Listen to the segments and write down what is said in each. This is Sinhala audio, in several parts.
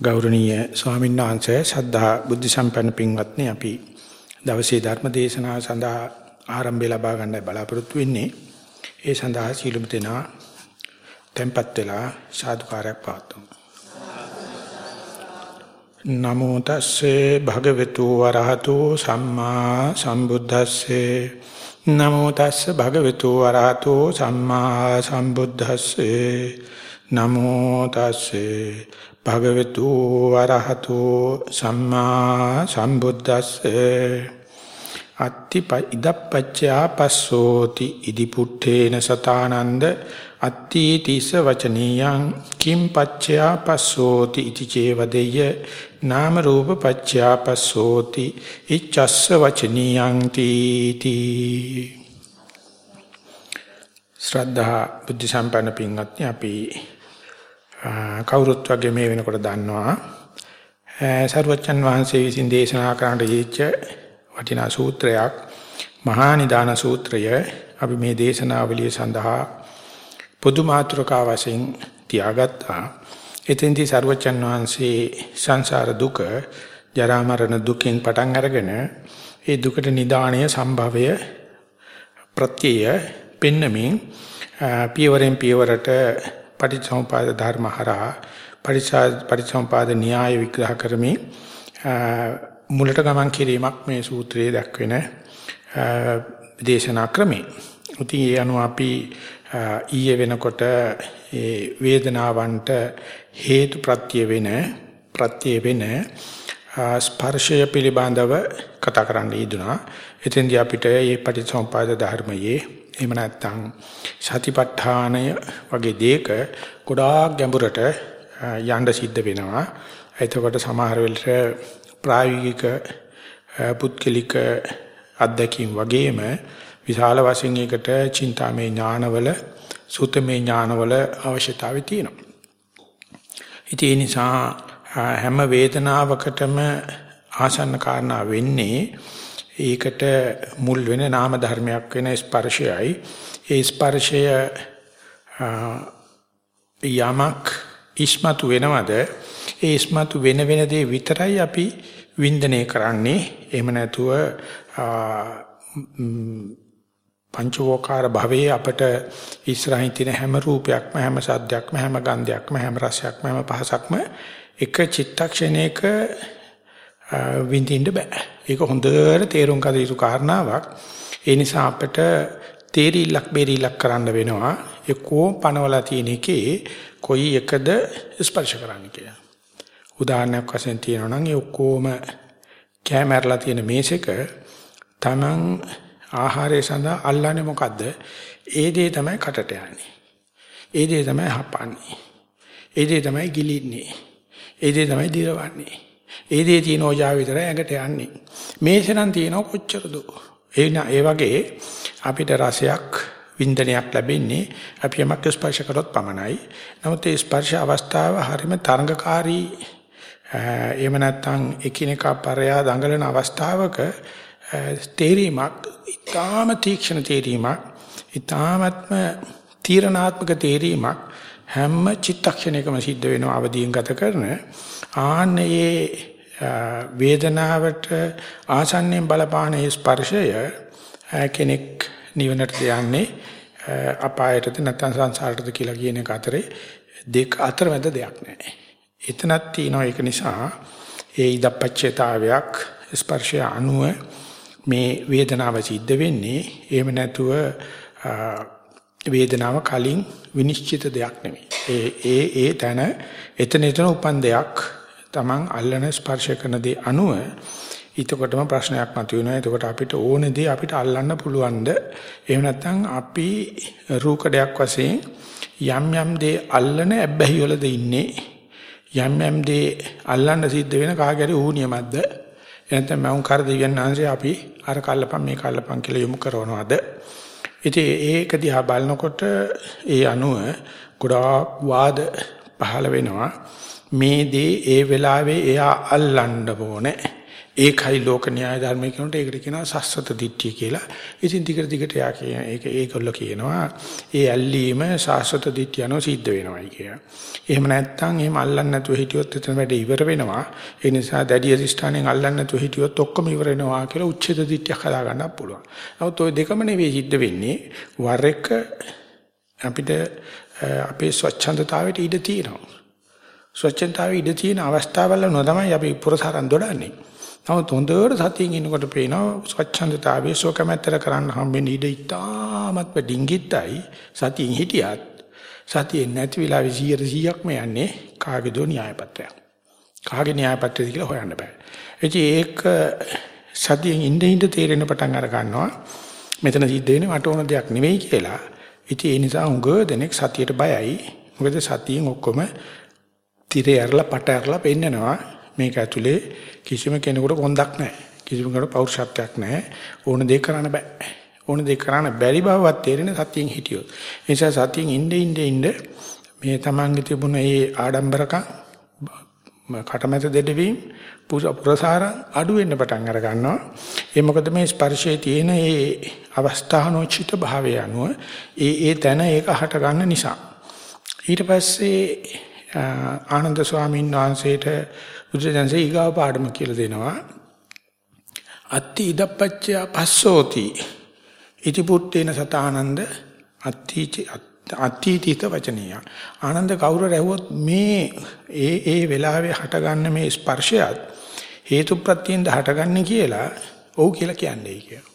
ගෞරවනීය ස්වාමීන් වහන්සේ ශ්‍රද්ධා බුද්ධ සම්පන්න පින්වත්නි අපි දවසේ ධර්ම දේශනාව සඳහා ආරම්භය ලබා ගන්නයි බලාපොරොත්තු වෙන්නේ. ඒ සඳහා සීලමු දෙනා tempත් වෙලා සාදුකාරයක් පවත්වමු. නමෝ තස්සේ භගවතු වරහතෝ සම්මා සම්බුද්දස්සේ නමෝ තස්සේ භගවතු වරහතෝ සම්මා සම්බුද්දස්සේ නමෝ තස්සේ භගවතු වරහතෝ සම්මා සම්බුද්දස්සේ. අත්ති ඉදප්පච්චා පස්සෝති ඉදි පුත්තේන සතානන්ද අත්ති තිස වචනියං කිම් පච්චා පස්සෝති ඉති චේවදෙය නාම රූප පච්චා පස්සෝති ඉච්ඡස්ස වචනියං තීති. ශ්‍රද්ධා බුද්ධ සම්පන්න පින්වත්නි අපි කවුරුත් වගේ මේ වෙනකොට දන්නවා සර්වචන් වහන්සේ විසින් දේශනා කරන්න දීච්ච වටිනා සූත්‍රයක් මහා නිදාන සූත්‍රය අපි මේ දේශනාවලිය සඳහා පොදු මාතෘකා වශයෙන් තියාගත්තා. එතෙන්දී සර්වචන් වහන්සේ සංසාර දුක, ජරා මරණ දුකෙන් පටන් අරගෙන ඒ දුකට නිදාණය සම්භවය ප්‍රත්‍යය පෙන්නමින් පියවරෙන් පියවරට පටිච්චසමුපාද ධර්ම හරහා පටිච්චසමුපාද න්‍යාය විග්‍රහ කරමින් මුලට ගමන් කිරීමක් මේ සූත්‍රයේ දක්වන දේශනා ක්‍රමය. ඉතින් ඒ අනුව අපි ඊයේ වෙනකොට ඒ වේදනාවන්ට හේතු ප්‍රත්‍ය වෙන ප්‍රත්‍ය වෙන ස්පර්ශය පිළිබඳව කතා කරන්න ඊදුනා. එතෙන්දී අපිට මේ පටිච්චසමුපාද ධර්මයේ එහෙම නැත්නම් සතිපට්ඨානය වගේ දේක ගොඩාක් ගැඹුරට යන්න සිද්ධ වෙනවා. එතකොට සමහර වෙලට ප්‍රායෝගික පුත්කලික අත්දැකීම් වගේම විශාල වශයෙන් ඒකට චින්තාමේ ඥානවල සුතමේ ඥානවල අවශ්‍යතාවය තියෙනවා. ඉතින් ඒ නිසා හැම වේදනාවකටම ආසන්න කාරණා වෙන්නේ ඒකට මුල් වෙන නාම ධර්මයක් වෙන ස්පර්ශයයි. ඒ ස්පර්ශය යමක් ඉස්මතු වෙනවද? ඒ ඉස්මතු වෙන වෙන දේ විතරයි අපි වින්දනය කරන්නේ. එහෙම නැතුව පංචවෝකාර භවයේ අපට ඉස්සරහින් තියෙන හැම රූපයක්ම හැම සද්දයක්ම හැම ගන්ධයක්ම හැම රසයක්ම හැම පහසක්ම එක චිත්තක්ෂණයක විඳින්න බෑ. ඒක හොඳට තේරුම් ගත යුතු කාරණාවක්. ඒ නිසා අපිට තේරිල්ලක් බේරිල්ලක් කරන්න වෙනවා. එක්කෝ පනවලා තියෙන එකේ කොයි එකද ස්පර්ශ කරන්න කියලා. උදාහරණයක් වශයෙන් තියෙනවා නම් ඒ ඔක්කොම කැමරලා තියෙන මේසෙක Taman ආහාරය සඳහා අල්ලන්නේ මොකද්ද? ඒ දේ තමයි කටට යන්නේ. ඒ දේ තමයි හපන්නේ. ඒ දේ තමයි ගිලින්නේ. ඒ දේ තමයි දිරවන්නේ. ඒ දේ තියෙන ඕජාව විතරයි ඇඟට යන්නේ. මේසෙනම් තියෙනව කොච්චරද? ඒ ඒ වගේ අපිට රසයක් වින්දනයක් ලැබෙන්නේ අපි යමක් ස්පර්ශ කරොත් පමණයි. නමුත් ඒ ස්පර්ශ අවස්ථාව හරිම තරංගකාරී එහෙම නැත්නම් එකිනෙකා පරයා දඟලන අවස්ථාවක තේරීමක් ඊටාම තීක්ෂණ තේරීමක් ඊටාමත්ම තීරණාත්මක තේරීමක් හැම චිත්තක්ෂණයකම සිද්ධ වෙනවා අවදීන් ගත කරන ආන්නේ වේදනාවට ආසන්නෙන් බලපාන ස්පර්ශය කෙනෙක් නිවනට යන්නේ අපායටද නැත්නම් සංසාරටද කියලා කියන එක අතරේ දෙක අතරමැද දෙයක් නැහැ. එතනක් තියෙනවා ඒක නිසා ඒ ඉදපච්චේතාවයක් ස්පර්ශය අනුව මේ වේදනාව සිද්ධ වෙන්නේ එහෙම නැතුව වේදනාව කලින් විනිශ්චිත දෙයක් නෙමෙයි. ඒ ඒ ඒ තන එතන එතන උපන් දෙයක් Taman අල්ලන ස්පර්ශ කරන දේ අනුව ඊටකොටම ප්‍රශ්නයක් මතුවෙනවා. එතකොට අපිට ඕනේ දේ අපිට අල්ලන්න පුළුවන්ද? එහෙම නැත්නම් අපි රූකඩයක් වශයෙන් යම් යම් දේ අල්ලන ඇබ්බැහි වලද ඉන්නේ? යම් යම් දේ අල්ලන්න සිද්ධ වෙන කාගේරි ඌනියමක්ද? එනතම මම කර දෙවියන් ආන්සේ අපි අර කල්ලපන් මේ කල්ලපන් කියලා යොමු කරනවද? ඉතින් ඒක දිහා බලනකොට ඒ අනුව ගොඩාක් වාද පහළ වෙනවා. මේ දේ ඒ වෙලාවේ එයා අල්ලන්න ඕනේ. ඒකයි ලෝක න්‍යාය ධර්මයේ කියනට ඒකට කියනවා සස්සත දිට්ඨිය කියලා. ඉතින් ටික ටිකට යා කියන ඒක ඒගොල්ලෝ කියනවා ඒ ඇල්ලීම සාස්වත දිට්ඨිය අනුව සිද්ධ වෙනවයි කියලා. එහෙම නැත්නම් එහෙම අල්ලන්නේ නැතුව හිටියොත් එතන වැඩ ඉවර වෙනවා. ඒ නිසා දැඩි අධිෂ්ඨානයෙන් අල්ලන්නේ නැතුව හිටියොත් ඔක්කොම ඉවර වෙනවා කියලා උච්ඡේද දිට්ඨියක් හදා ගන්න පුළුවන්. නමුත් ওই දෙකම නෙවෙයි සිද්ධ වෙන්නේ. වර එක අපිට අපේ ස්වච්ඡන්දතාවයට ඉඩ තියෙනවා. ස්වච්ඡන්දතාවයේ ඉඩ තියෙන අවස්ථාවල නෝ තමයි අපි පුරසාරන් දොඩන්නේ. නමුත් හොඳට සතියින් ඉන්නකොට පේනවා ස්වච්ඡන්දතාවයේ සෝකමැත්තර කරන්න හම්බෙන්නේ ඉඩ ඉතාමත් ඩිංගිත්තයි සතියින් හිටියත් සතියේ නැති වෙලාවෙ 100%ක්ම යන්නේ කාගේදෝ න්‍යායපත්‍රයක්. කාගේ න්‍යායපත්‍රයද කියලා හොයන්න බෑ. ඉතින් ඒක සතියෙන් ඉඳ ඉඳ තේරෙන පටන් අර ගන්නවා. මෙතන සිද්ධ වෙන්නේ මට ඕන දෙයක් නෙවෙයි කියලා. ඉතින් ඒ නිසා උඟ දෙනෙක් සතියට බයයි. මොකද සතියෙන් ඔක්කොම තිරේ ඇරලා පට ඇරලා පෙන්නනවා. මේක ඇතුලේ කිසිම කෙනෙකුට කොන්දක් නැහැ. කිසිම කෙනෙකුට පෞරුෂත්වයක් නැහැ. ඕන දේ කරන්න බෑ. ඕන දේ කරන්න බැරි බවවත් තේරෙන සතියෙන් හිටියොත්. ඒ නිසා සතියෙන් ඉnde ඉnde ඉnde මේ තමන්ගේ තිබුණ ඒ ආඩම්බරකම් කටමැත දෙඩවීම පුරසාර අඩු වෙන්න පටන් අර ගන්නවා. ඒ මොකද මේ ස්පර්ශයේ තියෙන ඒ අවස්ථානෝචිත භාවය අනුව ඒ ඒ තැන ඒක හට ගන්න නිසා. ඊට පස්සේ ආනන්ද ස්වාමීන් වහන්සේට බුදුසසුනේ ඊගාව පාඩම කියලා දෙනවා. අත්ති ඉදප්පච්චය පස්සෝති. ඉති පුත්තේන සතානන්ද අත්තිච අත්තිතිත වචනීය. ආනන්ද කවුරු රැවුවොත් මේ ඒ ඒ වෙලාවේ හටගන්න මේ ස්පර්ශයත් හේතු ප්‍රත්‍යයෙන්ද හටගන්නේ කියලා ඔව් කියලා කියන්නේ කියලා.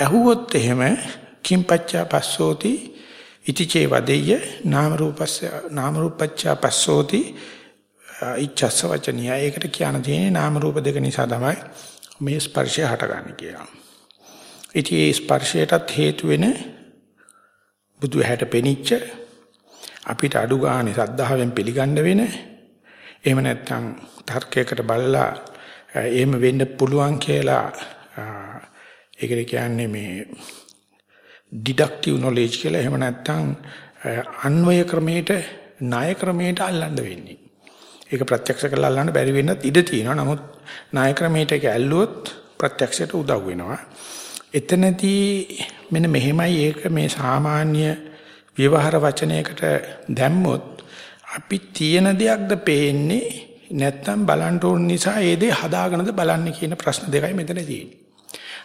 ඇහුවොත් එහෙම කිම්පච්චා පස්සෝති ඉතිචේ වදෙය්‍ය නාම රූපස්ස නාම රූපච්චා පස්සෝති ඉච්ඡස්ස වචනිය. ඒකට කියන තියෙන්නේ නාම රූප දෙක නිසා තමයි මේ ස්පර්ශය හටගන්නේ කියලා. ඉතින් මේ ස්පර්ශයටත් හේතු වෙන බුදු හැට පෙනිච්ච අපිට අඩු ගානේ සද්ධාවෙන් පිළිගන්න වෙන එහෙම නැත්නම් තර්කයකට බලලා එහෙම වෙන්න පුළුවන් කියලා ඒකට කියන්නේ මේ ඩිඩක්ටිව් නොලෙජ් කියලා එහෙම නැත්නම් අන්වය ක්‍රමයට ණය ක්‍රමයට අල්ලන්න වෙන්නේ. ඒක ප්‍රත්‍යක්ෂ කරලා අල්ලන්න බැරි වෙන්නත් ඉඩ තියෙනවා. නමුත් ණය ක්‍රමයට ඒක ඇල්ලුවොත් ප්‍රත්‍යක්ෂයට උදව් වෙනවා. එතනදී මෙන්න මෙහෙමයි ඒක මේ සාමාන්‍ය විවහාර වචනයකට දැම්මොත් අපි තියෙන දෙයක්ද පේන්නේ නැත්තම් බලන්න ඕන නිසා ඒ දේ හදාගෙනද බලන්නේ කියන ප්‍රශ්න දෙකයි මෙතන තියෙන්නේ.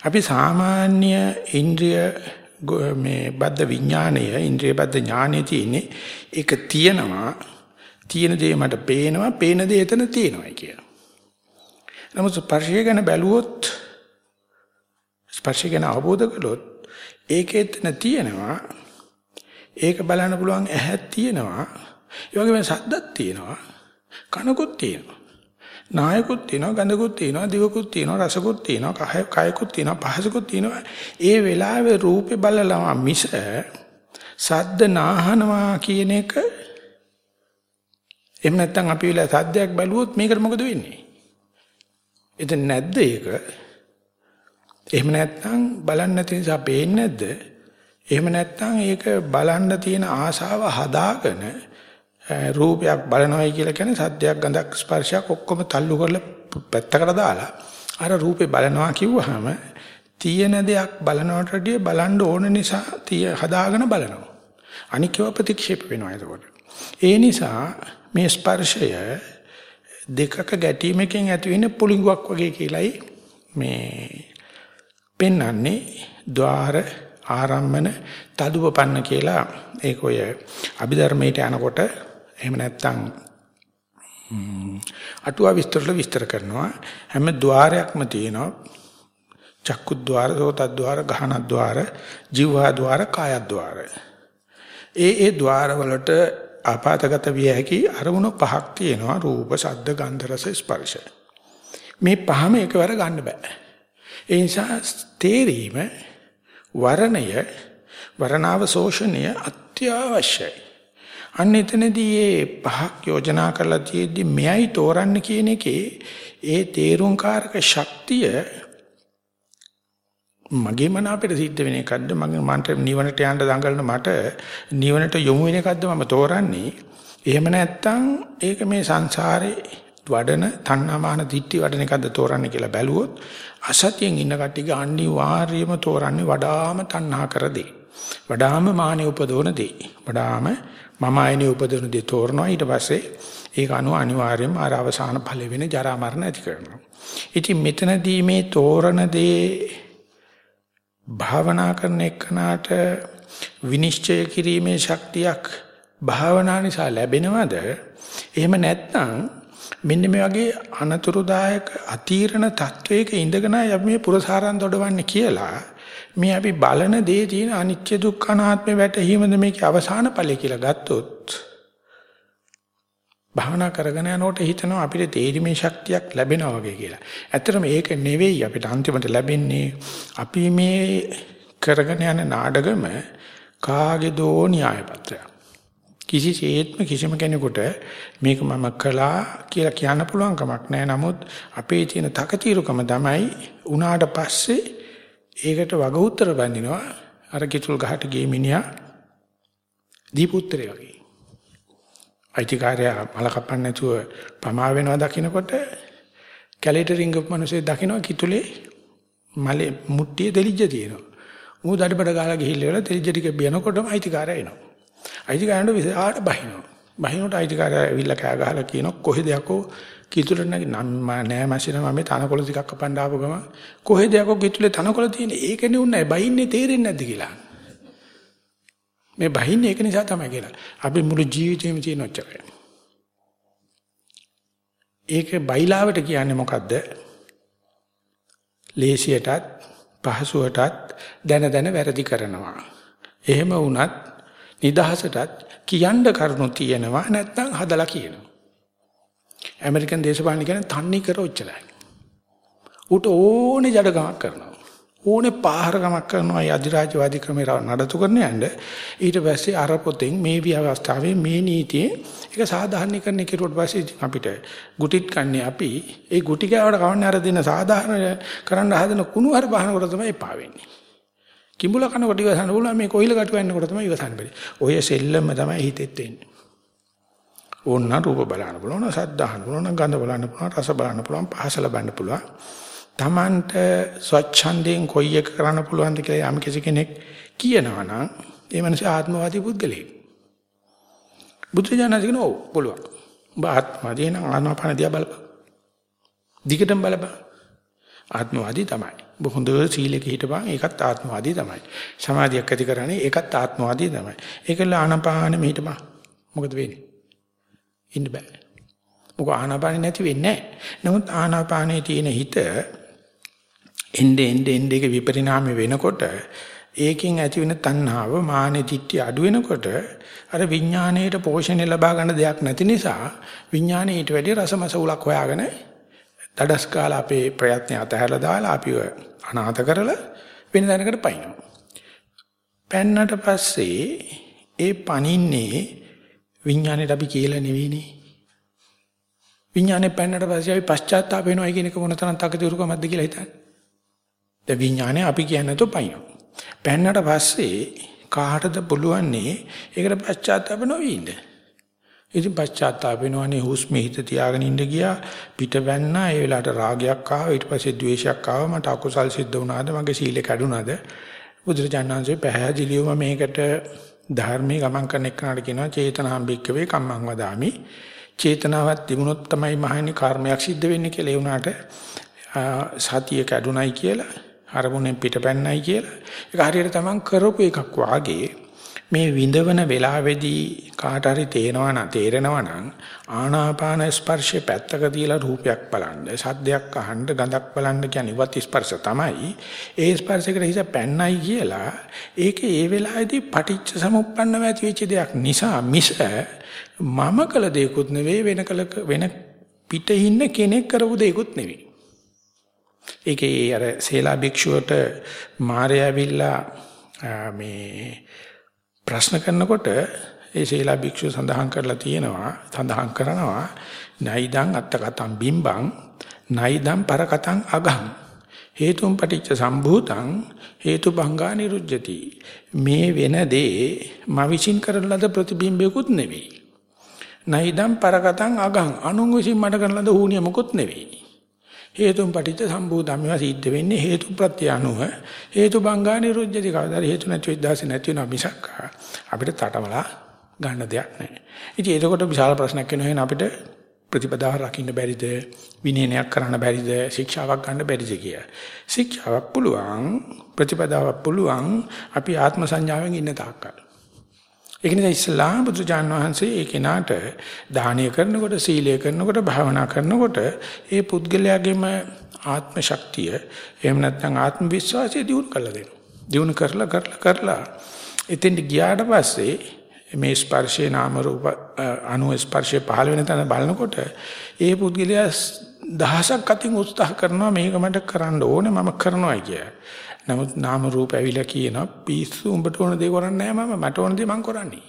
අපි සාමාන්‍ය ඉන්ද්‍රිය මේ බද්ධ විඥාණය ඉන්ද්‍රිය බද්ධ ඥානෙ තියෙන්නේ ඒක තියෙනවා තියෙන දේ මට පේනවා, පේන දේ එතන තියෙනවායි කියලා. නමුත් ස්පර්ශය ගැන බැලුවොත් ස්පර්ශය ගැන අවබෝධ කළොත් ඒකේ එතන තියෙනවා. ඒක බලන්න පුළුවන් ඇහක් තියෙනවා. ඒ වගේම සද්දක් තියෙනවා. කනකුත් තියෙනවා. නායකුත් තියෙනවා ගඳකුත් තියෙනවා දිවකුත් තියෙනවා රසකුත් තියෙනවා කය කයකුත් තියෙනවා පහසකුත් තියෙනවා ඒ වෙලාවේ රූපේ බලලා මිස සද්ද නාහනවා කියන එක එහෙම නැත්නම් අපි වෙලා සද්දයක් බැලුවොත් මේකට මොකද වෙන්නේ? එතන නැද්ද ඒක? එහෙම නැත්නම් බලන්න නැති නිසා පේන්නේ නැද්ද? එහෙම නැත්නම් ඒක බලන්න තියෙන ආශාව හදාගෙන රූපයක් බලනවායි කියලා කියන්නේ සද්දයක් ගඳක් ස්පර්ශයක් ඔක්කොම තල්ලු කරලා පැත්තකට දාලා අර රූපේ බලනවා කිව්වහම තියෙන දෙයක් බලනවට වඩා බලන්න ඕන නිසා හදාගෙන බලනවා. අනිකව ප්‍රතික්ෂේප වෙනවා එතකොට. ඒ නිසා මේ ස්පර්ශය දෙකක ගැටීමකින් ඇති වෙන පුලිඟුවක් වගේ කියලයි මේ පෙන්වන්නේ ద్వාර ආරම්මන තදුපපන්න කියලා ඒක ඔය අභිධර්මයට යනකොට එහෙම නැත්නම් අටුවා විස්තරල විස්තර කරනවා. හැම ద్వාරයක්ම තියෙනවා. චක්කු ద్వාර සෝත ద్వාර ගහන ద్వාර જીවහා ద్వාර කාය ద్వාර. ඒ ඒ ద్వාර වලට ආපాతගත විය හැකි අරමුණු පහක් තියෙනවා. රූප ශබ්ද ගන්ධ රස ස්පර්ශ. මේ පහම එකවර ගන්න බෑ. ඒ නිසා තේරීම වරණය වරණාව ශෝෂණය අත්‍යවශ්‍යයි. අන්න එතනදී මේ පහක් යෝජනා කරලා තියෙද්දි මෙයයි තෝරන්න කියන එකේ ඒ තේරුම්කාරක ශක්තිය මගේ මන අපිට සිද්ධ වෙන එකක්ද මගේ මන්ට නිවනට යන්න දඟලන මට නිවනට යොමු වෙන එකක්ද මම තෝරන්නේ එහෙම නැත්නම් ඒක මේ සංසාරේ වඩන තණ්හාමාන දිට්ටි වඩන එකක්ද තෝරන්නේ කියලා බැලුවොත් අසතියෙන් ඉන්න කට්ටිය අනිවාර්යයෙන්ම තෝරන්නේ වඩාම තණ්හා කර දේ. වඩාම මානෙ උපදවන දේ. වඩාම මම ආයනේ උපදවන දේ තෝරනවා ඊට පස්සේ ඒක අනුව අනිවාර්යයෙන්ම අර අවසාන ඵල වෙන ජරා මරණ ඇති කරනවා. ඉතින් මෙතනදී මේ තෝරන දේ භාවනා කරන එක්කනට විනිශ්චය කිරීමේ ශක්තියක් භාවනා නිසා ලැබෙනවද? එහෙම නැත්නම් මෙන්න මේ වගේ අනතුරුදායක අතීරණ තත්වයක ඉඳගෙන අපි මේ පුරසාරන් දොඩවන්නේ කියලා මේ අපි බලන දේ තියෙන අනිත්‍ය දුක්ඛ අනාත්ම වැටහීමද මේකේ අවසාන ඵලය කියලා ගත්තොත් භාවනා කරගෙන යනකොට හිතනවා අපිට තේරීමේ ශක්තියක් ලැබෙනවා වගේ කියලා. ඇත්තටම ඒක නෙවෙයි අපිට අන්තිමට ලැබෙන්නේ අපි මේ කරගෙන යන නාඩගම කාගේ දෝ න්‍යාය පත්‍රයක්. කිසිසේත්ම කිසිම කෙනෙකුට මේක මම කළා කියලා කියන්න පුළුවන් කමක් නැහැ. නමුත් අපේ තියෙන තකතිරුකම තමයි උනාට පස්සේ ඒකට වග උත්තර බඳිනවා අර කිතුල් ගහට ගිය මිනිහා දීපුත්‍රය වගේ. අයිතිකාරයා මල කපන්න නැතුව පමා වෙනවා දකින්නකොට කැලේට රිංගපු මිනිස්සේ දකින්න කිතුලේ මලේ මුට්ටිය දෙලිජ්ජ තියෙනවා. මූ දඩබඩ ගාලා ගිහිල්ලා වෙලා තෙලිජ ටික බිනකොටම අයිතිකාරය එනවා. අයිතිකාරයන්ට විසාට බහිනවා. බහිනකොට අයිතිකාරය ඇවිල්ලා කෑ ගහලා කියනවා කොහෙද යකෝ කිතුල නැගි නම් නෑ මාසින මම මේ තනකොළ ටිකක් කපන්න ආපු ගම කොහෙද යකෝ කිතුලේ තනකොළ තියෙන්නේ ඒකනේ උන්නේ බහින්නේ තේරෙන්නේ නැද්ද කියලා. මේ බහින්නේ ඒක නිසා තමයි කියලා. අපි මුළු ජීවිතේම තියෙන ඔච්චරයි. ඒක බයිලාවට කියන්නේ මොකද්ද? ලේසියටත් පහසුවටත් දැන දැන වැරදි කරනවා. එහෙම වුණත් නිදහසටත් කියන්න කරුණු තියෙනවා නැත්නම් හදලා කියනවා. ඇමරිකන් දේශපාලන කියන්නේ තන්නේ කර ඔච්චරයි. උට ඕනේ ජඩගමක් කරනවා. ඕනේ පාහරකමක් කරනවා. ඒ අධිරාජ්‍යවාදී ක්‍රමේ නඩත්තු කරන යන්න. ඊට පස්සේ අර පොතෙන් මේ ව්‍යවස්ථාවේ මේ නීතියේ ඒක සාධාරණීකරණය කෙරුවට පස්සේ අපිට ගුටිත් කන්නේ අපි. ඒ ගුටි කෑවට කවන්නේ අර දෙන සාධාරණ කරන්න හදන කුණු හරි බහනකොට තමයි එපා වෙන්නේ. කිඹුල කනකොට ඉවසන්න පුළුවන්. මේ කොයිල කටු වෙන්නකොට තමයි ඉවසන්න බැරි. ඔය සෙල්ලම තමයි හිතෙත් වෙන්නේ ඕන්න රූප බලන්න පුළුවන් සද්ද අහන්න පුළුවන් ගඳ බලන්න පුළුවන් රස බලන්න පුළුවන් පහස ලබන්න පුළුවන් Tamanට ස්වච්ඡන්දයෙන් කොයි එක කරන්න පුළුවන්ද කියලා යම් කිසි කෙනෙක් කියනවා නම් ඒ මනස ආත්මවාදී පුද්ගලෙක්. බුදුජානක කියනවා ඔව් පුළුවන්. ඔබ ආත්මවාදී නම් ආනාපාන දිහා බලපන්. දිගටම බලපන්. ආත්මවාදී තමයි. ඔබ හොඳ සීලයක හිටපන් ඒකත් ආත්මවාදී තමයි. සමාධියක් ඇති කරන්නේ ඒකත් ආත්මවාදී තමයි. ඒකල ආනාපානෙ හිටපන්. මොකද වෙන්නේ? ඉන්න බෑ. මොකද ආනාපානෙ නැති වෙන්නේ නැහැ. නමුත් ආනාපානයේ තියෙන හිත එnde ende ende එක විපරිණාමය වෙනකොට ඒකෙන් ඇති වෙන තණ්හාව මානෙ දිට්ටි අඩු වෙනකොට අර විඥාණයට පෝෂණය ලබා ගන්න දෙයක් නැති නිසා විඥාණය ඊට වැඩි රසමස උලක් හොයාගෙන දඩස් කාලා අපේ ප්‍රයත්න අතහැරලා දාලා අපිව අනාථ කරලා වෙන දැනකට පයින්නවා. පෙන්නට පස්සේ ඒ පණින්නේ විඥාණයට අපි කියලා නෙවෙයිනේ. විඥානේ පෙන්නට පස්සේ අපි පශ්චාත්තාප වෙනවා කියන එක මොන තරම් තකතිරුකමක්ද කියලා හිතන්නේ. දැන් විඥානේ අපි කියන්නේ නැතෝ පයින්. පෙන්නට පස්සේ කාටද පුළුවන්නේ ඒකට පශ්චාත්තාප නොවී ඉන්න. ඉතින් පශ්චාත්තාප වෙනවනේ හුස්ම හිත තියාගෙන ඉඳ ගියා පිට වැන්නා ඒ වෙලාවට රාගයක් ආවා ඊට පස්සේ ද්වේෂයක් ආවා මට අකුසල් සිද්ධ වුණාද මගේ සීලය කැඩුනාද බුදුරජාණන්සේ පැහැදිලිවම මේකට ධර්මයේ ගමන් කරන එක්කනට කියනවා චේතනාම්බික්කවේ කම්මං වදාමි. චේතනාවක් තිබුණොත් තමයි මහණනි කර්මයක් සිද්ධ වෙන්නේ කියලා. ඒ උනාට සතිය කැඩුනයි කියලා අරමුණෙන් පිටපැන්නයි කියලා. ඒක හරියට තමන් කරපු එකක් වාගේ මේ විඳවන වෙලාවේදී කාට හරි තේනවා නම් තේරෙනවා නම් ආනාපාන ස්පර්ශේ පැත්තක තියලා රූපයක් බලන්න සද්දයක් අහන්න ගඳක් බලන්න කියන්නේ වත් ස්පර්ශ තමයි. ඒ ස්පර්ශයකට හිස පැන්නයි කියලා ඒකේ ඒ වෙලාවේදී පටිච්ච සමුප්පන්නව ඇති වෙච්ච දෙයක් නිසා මිස මම කළ දෙයක්ුත් නෙවෙයි වෙන කළ වෙන පිටේ ඉන්න කෙනෙක් කරපු දෙයක්ුත් නෙවෙයි. ඒකේ අර සේලා භික්ෂුවට මාරය ඇවිල්ලා මේ ප්‍රශ්න කරනකොට ඒ ශීලා භික්ෂුව සඳහන් කරලා තියෙනවා සඳහන් කරනවා නයිදං අත්තකතං බිම්බං නයිදං පරකතං අගං. හේතුම් පටිච්ච සම්භූතං හේතුභංගා නිරුජ්ජති. මේ වෙන දේ මා විශ්ින් කරන ලද ප්‍රතිබිම්බයකුත් නෙවෙයි. නයිදම් පරකටං අගං. අනුන් විසින් මට කරන ලද ඌණිය මොකොත් නෙවෙයි. හේතුන් පටිච්ච සම්භූතම්මව සිද්ධ වෙන්නේ හේතු ප්‍රත්‍ය අනුව හේතු බංගා නිරුද්ධති කවදාද හේතු නැති විද්දාස නැති වෙන මිසක් අපිට තටමලා ගන්න දෙයක් නැහැ. ඉතින් ඒකකොට විශාල ප්‍රශ්නයක් වෙනවා අපිට ප්‍රතිපදාව රකින්න බැරිද විනයනයක් කරන්න බැරිද ශික්ෂාවක් ගන්න බැරිද කිය. ශික්ෂාවක් පුළුවන් ප්‍රතිපදාවක් පුළුවන් අපි ආත්ම සංඥාවෙන් ඉන්න තාක්කල්. ඒක නිසා ඉස්ලාම් බුදුජාන් වහන්සේ ඒ කෙනාට දානීය කරනකොට සීලය කරනකොට භාවනා කරනකොට ඒ පුද්ගලයාගේම ආත්ම ශක්තිය එහෙම නැත්නම් ආත්ම විශ්වාසය දියුණු කරලා දෙනවා. දියුණු කරලා කරලා කරලා එතෙන්ට ගියාට පස්සේ මේ ස්පර්ශේ නාම රූප අනු ස්පර්ශේ පහළ වෙන තැන බලනකොට ඒ පුද්ගලයා දහසක් අතින් උත්සාහ කරනවා මේක මට කරන්න ඕනේ මම කරනවා කිය. නමුත් නාම රූප ඇවිල්ලා කියනවා පිස්සු උඹට ඕන දේ කරන්නේ නැහැ මම මට ඕන දේ මං කරන්නේ.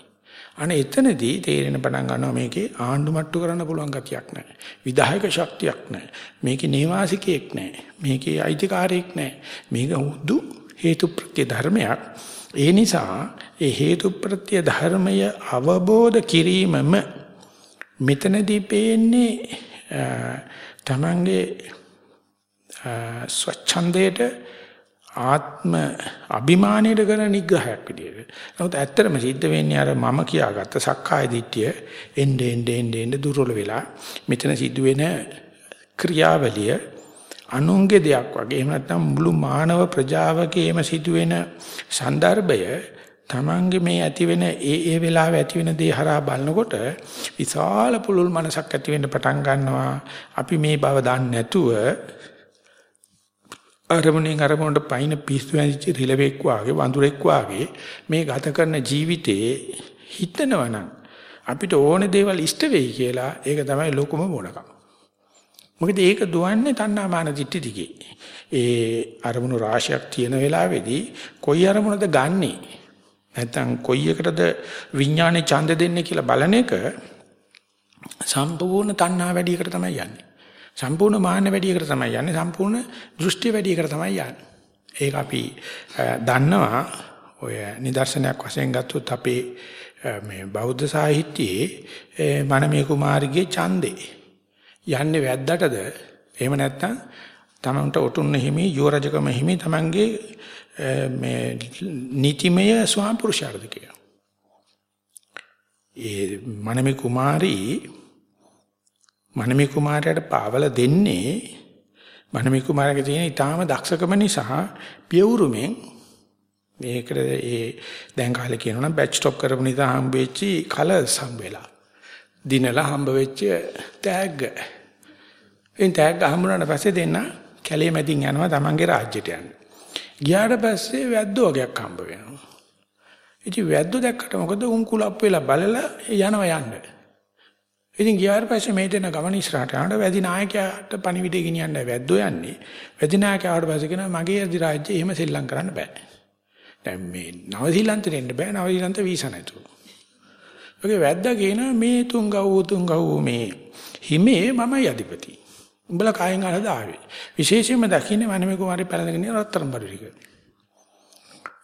අනේ එතනදී තේරෙන පටන් ගන්නවා මේකේ ආණ්ඩු මට්ටු කරන්න පුළුවන් ගතියක් නැහැ. විධායක ශක්තියක් නැහැ. මේකේ නේවාසිකයෙක් නැහැ. මේකේ අයිතිකාරයෙක් නැහැ. මේක හුදු හේතු ප්‍රත්‍ය ධර්මයක්. ඒ නිසා ඒ හේතු ප්‍රත්‍ය ධර්මය අවබෝධ කිරීමම මෙතනදී පේන්නේ තමන්ගේ ස්වච්ඡන්දයට ආත්ම අභිමානයට කරන නිග්‍රහයක් විදියට. නමුත් ඇත්තටම සිද්ධ වෙන්නේ අර මම කියාගත්ත සක්කාය දිට්ඨිය එන්නේ එන්නේ එන්නේ දුර්වල වෙලා මෙතන සිදුවෙන ක්‍රියාවලිය අනුන්ගේ දෙයක් වගේ එහෙම නැත්නම් මුළු මානව ප්‍රජාවකේම සිදුවෙන સંદર્ભය Tamange මේ ඇති වෙන ඒ ඒ වෙලාවේ ඇති වෙන දේ හරහා බලනකොට විශාල පුළුල් මනසක් ඇති වෙන්න පටන් ගන්නවා අපි මේ බව දන්නේ නැතුව අරමුණෙන් අරමුණට පයින් පිස්සු ඇඳිච්ච රිලෙවෙක් වාගේ වඳුරෙක් වාගේ මේ ගත කරන ජීවිතේ හිතනවනම් අපිට ඕන දේවල් ඉෂ්ට වෙයි කියලා ඒක තමයි ලොකුම මොනකම මොකද ඒක දුවන්නේ තණ්හාමාන දිට්ඨි දිගේ. ඒ අරමුණු රාශියක් තියෙන වෙලාවේදී කොයි අරමුණද ගන්නෙ? නැත්තම් කොයි එකටද විඥානේ ඡන්ද දෙන්නේ කියලා බලන එක සම්පූර්ණ තණ්හා වැඩි එකට තමයි යන්නේ. සම්පූර්ණ මාන්න වැඩි එකට තමයි යන්නේ. සම්පූර්ණ දෘෂ්ටි වැඩි එකට තමයි යන්නේ. ඒක අපි දන්නවා ඔය නිදර්ශනයක් වශයෙන් ගත්තොත් අපේ මේ බෞද්ධ සාහිත්‍යයේ මනමේ කුමාරගේ ඡන්දේ යන්නේ වැද්දටද එහෙම නැත්නම් තමන්ට ඔටුන්න හිමි යුව රජකම හිමි තමන්ගේ මේ නීතිමය ස්වාම පුරුෂාර්ථ කියලා. ඒ මනමේ කුමාරී මනමේ කුමාරයාට පාවල දෙන්නේ මනමේ කුමාරයාගේ තියෙන ඊටාම දක්ෂකම නිසා පියවුරුමෙන් මේකට ඒ දැන් කාලේ කියනවා නම් බැච් ස්ටොප් කරපු නිසා හම්බෙච්චි කලර්ස් හම්බෙලා දිනලා හම්බ වෙච්ච තෑග්ග. එන් තෑග්ග හම්බුනාට පස්සේ දෙන්න කැලේ මැදින් යනවා තමන්ගේ රාජ්‍යයට යන්න. ගියාට පස්සේ වැද්දෝ වගේක් හම්බ වෙනවා. ඉතින් වැද්දෝ දැක්කට මොකද උන් කුලප් වෙලා බලලා යනවා යන්න. ඉතින් ගියාට පස්සේ මේ දෙන ගමන ඉස්සරහට යනකොට වැදි නායකයාට පණිවිඩය ගෙනියන්න වැද්දෝ යන්නේ. වැදි නායකයාට පස්සේ කියනවා මගේ අධිරාජ්‍යය එහෙම සෙල්ලම් කරන්න බෑ. දැන් මේ නවසීලන්තෙට එන්න බෑ නවසීලන්ත වීසා නැතුව. ඔගේ වැද්දා කියනවා මේ තුංගව් තුංගව් මේ හිමේ මමයි අධිපති. උඹලා කායෙන් අහලාද ආවේ. විශේෂයෙන්ම දකින්නේ මනමේ කුමාරි පැලඳගෙන රත්තරන් බඩු ටික.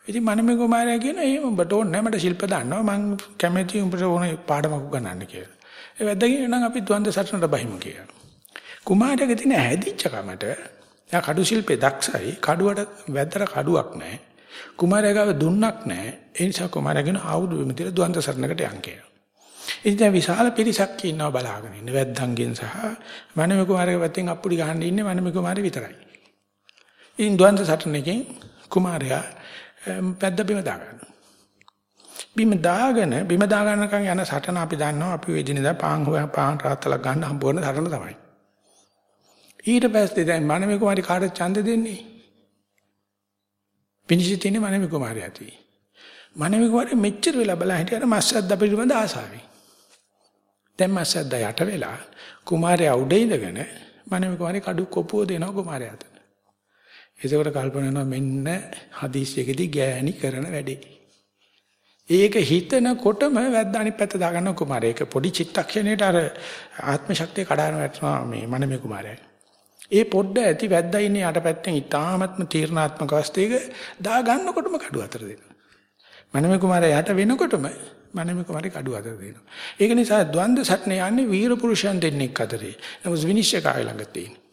ඉතින් මනමේ කුමාරයා කියන එහෙම උඹට ඕනේ නැහැ මට ශිල්ප දාන්නවා මං කැමති උඹට ඕන පාඩමක් උගන්නන්න කියලා. ඒ වැද්දා කියන නම් අපි ද්වන්ද සටනට බහිමු කියලා. කුමාරයාගේ තියෙන හැදිච්ච කමට යා කඩු ශිල්පේ දක්ෂයි කඩුවට වැද්දට කඩුවක් නැහැ. කුමාරයා ගාව දුන්නක් නැහැ. ඒ නිසා කුමාරයා කියන ආවුදු විමතිල ද්වන්ද සටනකට යන් කියලා. ඉතින් දැන් විශාල පිරිසක් ඉන්නවා බලාගෙන ඉන්න වැද්දන්ගෙන් සහ මනම කුමාරගේ පැත්තෙන් අප්පුඩි ගහන්න ඉන්නේ මනම කුමාරය විතරයි. ඉතින් ද්වන්ද සටනකින් කුමාරයා පැද්ද බිම දාගන්නවා. බිම දාගෙන බිම දාගන්නකන් යන සටන අපි දන්නවා අපි වේදිනදා පාන් හොය පාන් රාත්තලක් ගන්න හම්බ වෙන සටන තමයි. ඊට පස්සේ දැන් මනම කුමාරි කාටද ඡන්ද දෙන්නේ? පිනිසි තියෙන්නේ මනම කුමාරයාටි. මනම කුමාරය මෙච්චර වෙලා බලා හිටියන මස්සද්ද පිළිබඳ ආසාවෙන්. දැන් මස්සද්ද යට වෙලා කුමාරයා උඩ ඉඳගෙන මනම කුමාරේ කඩු කොපුව දෙනවා කුමාරයාට. ඒකකට කල්පනා කරනවා මෙන්න හදිස්සියකදී ගෑණි කරන වැඩේ. ඒක හිතනකොටම වැද්ද අනිත් පැත්ත දාගන්න කුමාරයා. ඒක පොඩි චිත්තක්ෂණයට අර ආත්ම ශක්තිය කඩාන වැටෙනවා මේ මනමේ කුමාරයා. ඒ පොඩ්ඩ ඇති වැද්දා ඉන්නේ යට පැත්තෙන් ඉතාමත්ම තීර්ණාත්මක අවස්ථයක දා ගන්නකොටම කඩුව අතර දෙනවා. මනමේ කුමාරයා යට වෙනකොටම මනමේ කුමාරේ කඩුව අතර දෙනවා. ඒක නිසා ද්වන්ද සටන යන්නේ වීර පුරුෂයන් දෙන්නෙක් අතරේ. නමුත් විනිශ්චය කාය ළඟ තියෙනවා.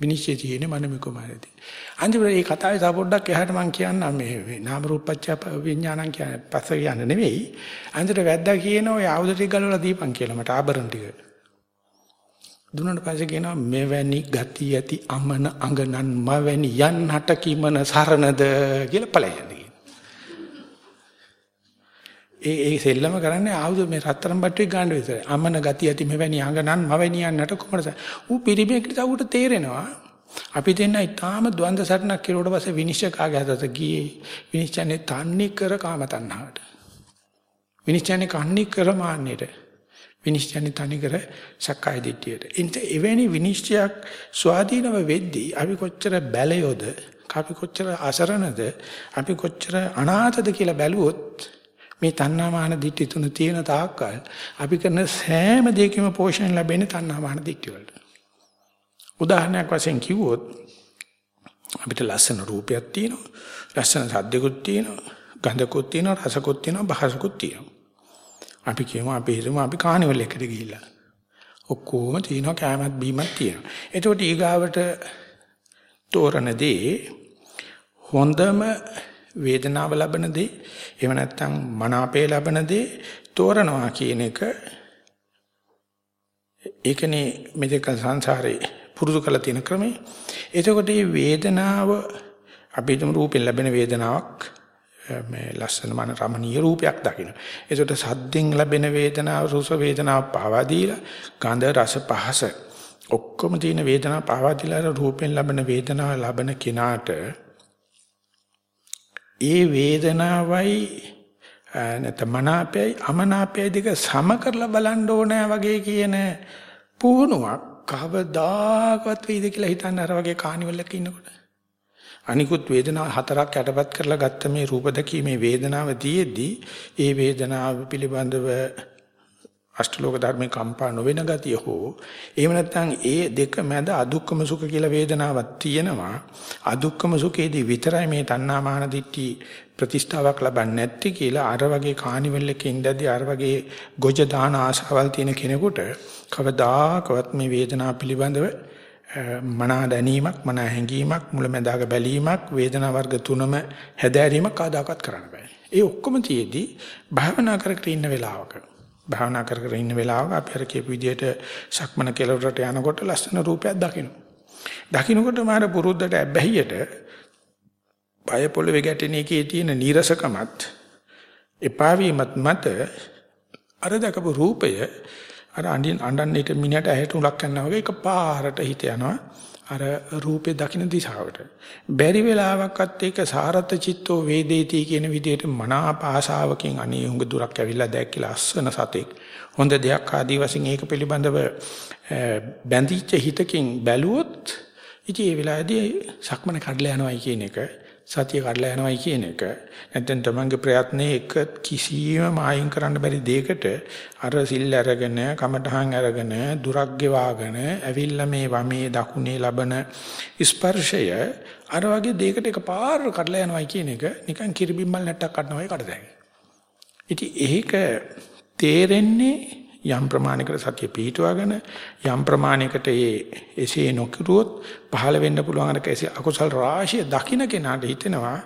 විනිශ්චය තියෙන්නේ මනමේ කුමාරයේදී. අන්තිමට මේ කතාවේ තව පොඩ්ඩක් එහාට මම කියන්නම් මේ නාම රූපච්ඡ විඥානං කියන්නේ පස්ස කියන්නේ නෙවෙයි. අන්තිමට වැද්දා කියන ඔය ආයුධ ටික ගලවලා දීපන් කියලා මට ආභරණ ටික. දුන්නට පස්සේ කියනවා මෙවැනි ගති ඇති අමන අඟනන් මවැනි යන්නට කිමන සරණද කියලා ඵලයන්ද ඒ ඒ සෙල්ලම කරන්නේ ආයුධ මේ රත්තරන් බට්ටුවේ ගන්න විතරයි. අමන ගති ඇති මෙවැනි අඟනන් මවැනි යන්නට කොහොමද? ඌ පිරිමේකට උට තේරෙනවා. අපි දෙන්න ඊටාම ද්වන්ද සරණක් කෙරුවට පස්සේ විනිශ්චය කාගේ හදත ගියේ විනිශ්චයනේ තන්නේ කර කාම තණ්හාවට විනිශ්චයනේ කන්නේ කර මාන්නයට විනිශ්චයනේ තනි කර සක්කාය දිට්ඨියට එන්ට එවැනි විනිශ්චයක් ස්වාධීනව වෙද්දී අපි කොච්චර බැලයොද අපි කොච්චර අසරණද අපි කොච්චර අනාථද කියලා බැලුවොත් මේ තණ්හා මාන දිට්ඨි තුන තියෙන තාක්කල් අපි කරන සෑම දෙයකම පෝෂණය ලැබෙන්නේ තණ්හා මාන දිට්ඨි වලට. උදාහරණයක් වශයෙන් කිව්වොත් අපිට ලස්සන රූපයක් තියෙනවා ලස්සන සද්දකුත් තියෙනවා ගන්ධකුත් තියෙනවා රසකුත් තියෙනවා භාෂකුත් තියෙනවා. අපි කියමු අපි හිතමු අපි කානිවල් එකට ගිහිල්ලා. ඔක්කොම තියෙනවා කෑමත් බීමත් තියෙනවා. එතකොට ඊගාවට තෝරන දේ හොඳම වේදනාව ලබන දේ එහෙම නැත්නම් මනාපේ ලබන දේ තෝරනවා කියන එක ඒකනේ මෙතක සංසාරේ පුරුදු කරලා තියෙන ක්‍රමය. එතකොට මේ වේදනාව අපි හිතමු රූපෙන් ලැබෙන වේදනාවක් මේ ලස්සන මන රමණීය රූපයක් දකින්න. එතකොට සද්දෙන් ලැබෙන වේදනාව රස වේදනාව පාවා දීලා ගන්ධ රස පහස ඔක්කොම තියෙන වේදනාව පාවා දීලා රූපෙන් ලැබෙන වේදනාව ලබන කෙනාට ඒ වේදනාවයි නැත්නම් මනාපයයි අමනාපයයි දෙක සම කරලා බලන්න ඕනෑ වගේ කියන පුහුණුවක් කවදාකවත් වෙයිද කියලා හිතන්න අර වගේ කානිවල් එකක ඉන්නකොට. අනිකුත් වේදනා හතරක් යටපත් කරලා ගත්ත මේ රූප දැකීමේ වේදනාව තියෙද්දී ඒ වේදනාව පිළිබඳව අෂ්ටලෝක ධර්මේ කම්පා නොවන ගතිය හෝ එහෙම නැත්නම් ඒ දෙක මැද අදුක්කම සුඛ කියලා වේදනාවක් තියෙනවා අදුක්කම සුඛේදී විතරයි මේ තණ්හා මාන දිට්ටි ප්‍රතිස්ථාවක් ලබන්නේ නැත්තේ කියලා අර වගේ කානිවල් එකේ ඉඳදී අර වගේ ගොජ දාන ආශාවල් තියෙන කෙනෙකුට කවදාකවත් මේ වේදනාව පිළිබඳව මනා දැනීමක් මනා හැඟීමක් මුලැමැදාක බැලීමක් වේදනා වර්ග තුනම හැදෑරීමක් ආදාකත් කරන්න බෑ. ඒ ඔක්කොම තියේදී භාවනා කර කර ඉන්න වෙලාවක භාවනා කර කර ඉන්න වෙලාවක අපි අර කියපු විදිහට සක්මන කෙලවරට යනකොට ලස්සන රූපයක් දකිනවා. දකින්නකොට මාර පුරුද්දට ඇබ්බැහියට පය පොළවේ ගැටෙන එකේ තියෙන නීරසකමත් එපා වීමත් මත අර දකපු රූපය අර අඬින් අඬන්නේට මිනිහට ඇහැට උලක් කරනවා වගේ එකපාරට හිත යනවා අර රූපේ දකින්න දිශාවට. බැරි වෙලාවක්වත් ඒක සාරත චිත්තෝ වේදේති කියන විදිහට මනාප ආශාවකින් අනේ උඟ දුරක් ඇවිල්ලා දැක්කලා අස්සන සතෙක්. හොඳ දෙයක් ආදී වශයෙන් ඒක පිළිබඳව බැඳිච්ච හිතකින් බැලුවොත් ඉතින් ඒ වෙලාවේදී සක්මන කඩලා යනවායි කියන එක සතිය කඩලා යනවායි කියන එක නැත්නම් තමන්ගේ ප්‍රයත්නයේ එක කිසියම් මායින් කරන්න බැරි දෙයකට අර සිල් අරගෙන කමඨහන් අරගෙන දුරක් ගෙවාගෙන ඇවිල්ලා මේ වමේ දකුණේ ලබන ස්පර්ශය අර වගේ දෙයකට එකපාර කඩලා යනවායි කියන එක නිකන් කිරිබිම්මල් නැට්ටක් කඩනවා වගේ කඩදැයි. ඉතින් ඒක තේරෙන්නේ යම් ප්‍රමාණයකට සතිය පිහිටුවාගෙන යම් ප්‍රමාණයකට ඒ එසේ නොකිරුවොත් පහළ වෙන්න පුළුවන් අර කැසි අකුසල් රාශිය දකින්න කෙනාට හිතෙනවා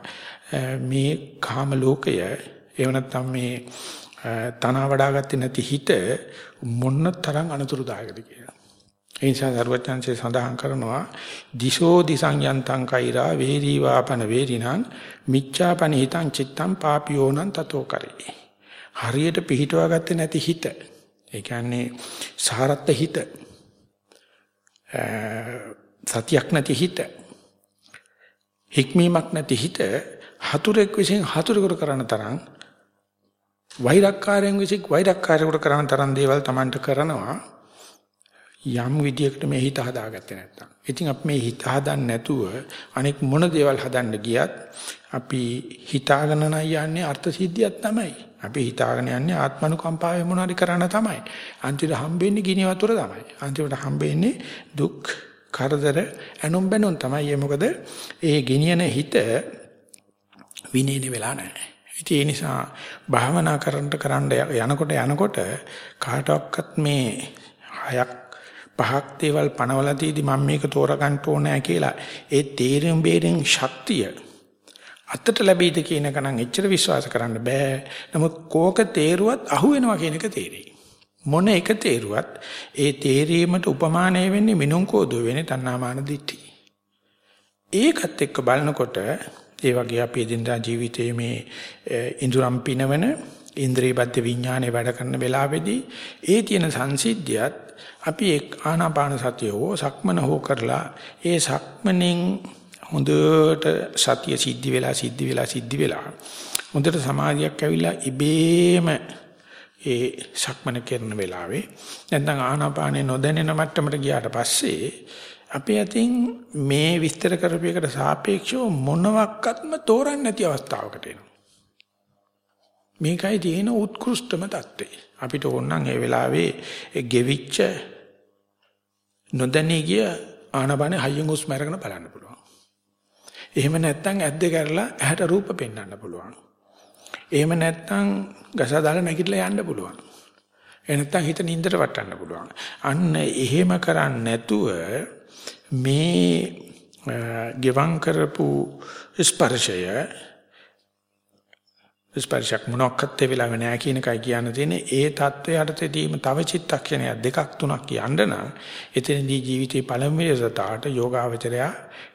මේ කාම ලෝකය එහෙම නැත්නම් මේ තනවා වඩාගත්තේ නැති හිත මොන්න තරම් අනතුරුදායකද කියලා. ඒ නිසා සර්වඥාන්සේ සඳහන් කරනවා දිශෝ දිසං යන්තං කෛරා වේරී වාපන වේරිණං මිච්ඡාපනි හිතං චිත්තං පාපියෝනං තතෝ කරේ. හරියට පිහිටුවා ගත්තේ නැති හිත ඒ කියන්නේ සාරත්ත හිත සතියක් නැති හිත හික්මීමක් නැති හිත හතුරෙක් විසින් හතුරෙකුට කරන තරම් වෛරක්කාරයෙන් විසින් වෛරක්කාරයෙකුට කරන තරම් දේවල් Tamanට කරනවා යම් විදියකට මේ හිත හදාගත්තේ නැත්තම්. ඉතින් අපි මේ හිත හදන්න නැතුව අනෙක් මොන දේවල් හදන්න ගියත් අපි හිතාගෙන යන්නේ අර්ථ සිද්ධියක් තමයි. අපි හිතාගෙන යන්නේ ආත්මනුකම්පාවෙන් මොනවාරි කරන්න තමයි. අන්තිමට හම්බෙන්නේ ගිනි වතුර තමයි. අන්තිමට හම්බෙන්නේ දුක්, කරදර, ඇනුම් බැනුම් තමයි. ඒ මොකද ඒ ගෙනියන හිත විනේන වෙලා නැහැ. ඉතින් ඒ නිසා භාවනා කරන්න කරන්න යනකොට යනකොට කාටවත් මේ හයක් පහක් දේවල් පනවලා තියදී මම මේක තෝරගන්න ඕනෑ කියලා ඒ තේරුම් බේරෙන් ශක්තිය අතට ලැබෙයිද කියන එක නම් එච්චර විශ්වාස කරන්න බෑ. නමුත් කෝක තේරුවත් අහු වෙනවා කියන එක තේරෙයි. මොන එක තේරුවත් ඒ තේරීමට උපමානය වෙන්නේ මිනුම් කෝදුව වෙන්නේ තණ්හාමාන දිට්ඨි. ඒකත් එක්ක බලනකොට ඒ වගේ අපි එදිනදා ජීවිතයේ මේ ඉඳුරම් පිනවන ඉන්ද්‍රිය බද්ධ විඥානේ වැඩ කරන වෙලාවේදී ඒ තියෙන සංසිද්ධියත් අපි ආනාපාන සතිය හෝ සක්මන හෝ කරලා ඒ සක්මනෙන් හොඳට සතිය සිද්ධි වෙලා සිද්ධි වෙලා සිද්ධි වෙලා හොඳට සමාධියක් ඇවිල්ලා ඉබේම ඒ සක්මන කරන වෙලාවේ නැත්නම් ආනාපානේ නොදැනෙන මට්ටමට ගියාට පස්සේ අපි අතින් මේ විස්තර කරපු එකට සාපේක්ෂව මොනවත්ක්ත්ම තෝරන්නේ නැති අවස්ථාවකට එනවා. මේකයි තියෙන උත්කෘෂ්ඨම தත්ත්වය. අපිට ඕනනම් ඒ වෙලාවේ ගෙවිච්ච නොදැනී ගිය ආනබනේ හයියෙන් හුස්ම අරගෙන බලන්න පුළුවන්. එහෙම නැත්නම් ඇද්ද කරලා ඇහැට රූප පෙන්වන්න පුළුවන්. එහෙම නැත්නම් ගස දාලා නැගිටලා යන්න පුළුවන්. එහෙ නැත්නම් හිත නින්දට වටන්න පුළුවන්. අන්න එහෙම කරන්නේ නැතුව මේ ගෙවම් කරපු ස්පර්ශය ස්පර්ශයක් මොනක්වත් ඒ වෙලාවේ නෑ කියන එකයි කියන්න තියෙන්නේ. ඒ தත්වයට තෙදීම තව චිත්තක්ෂණයක් දෙකක් තුනක් කියන්න නම් එතනදී ජීවිතේ පළමුවේ සතාට යෝගාවචරය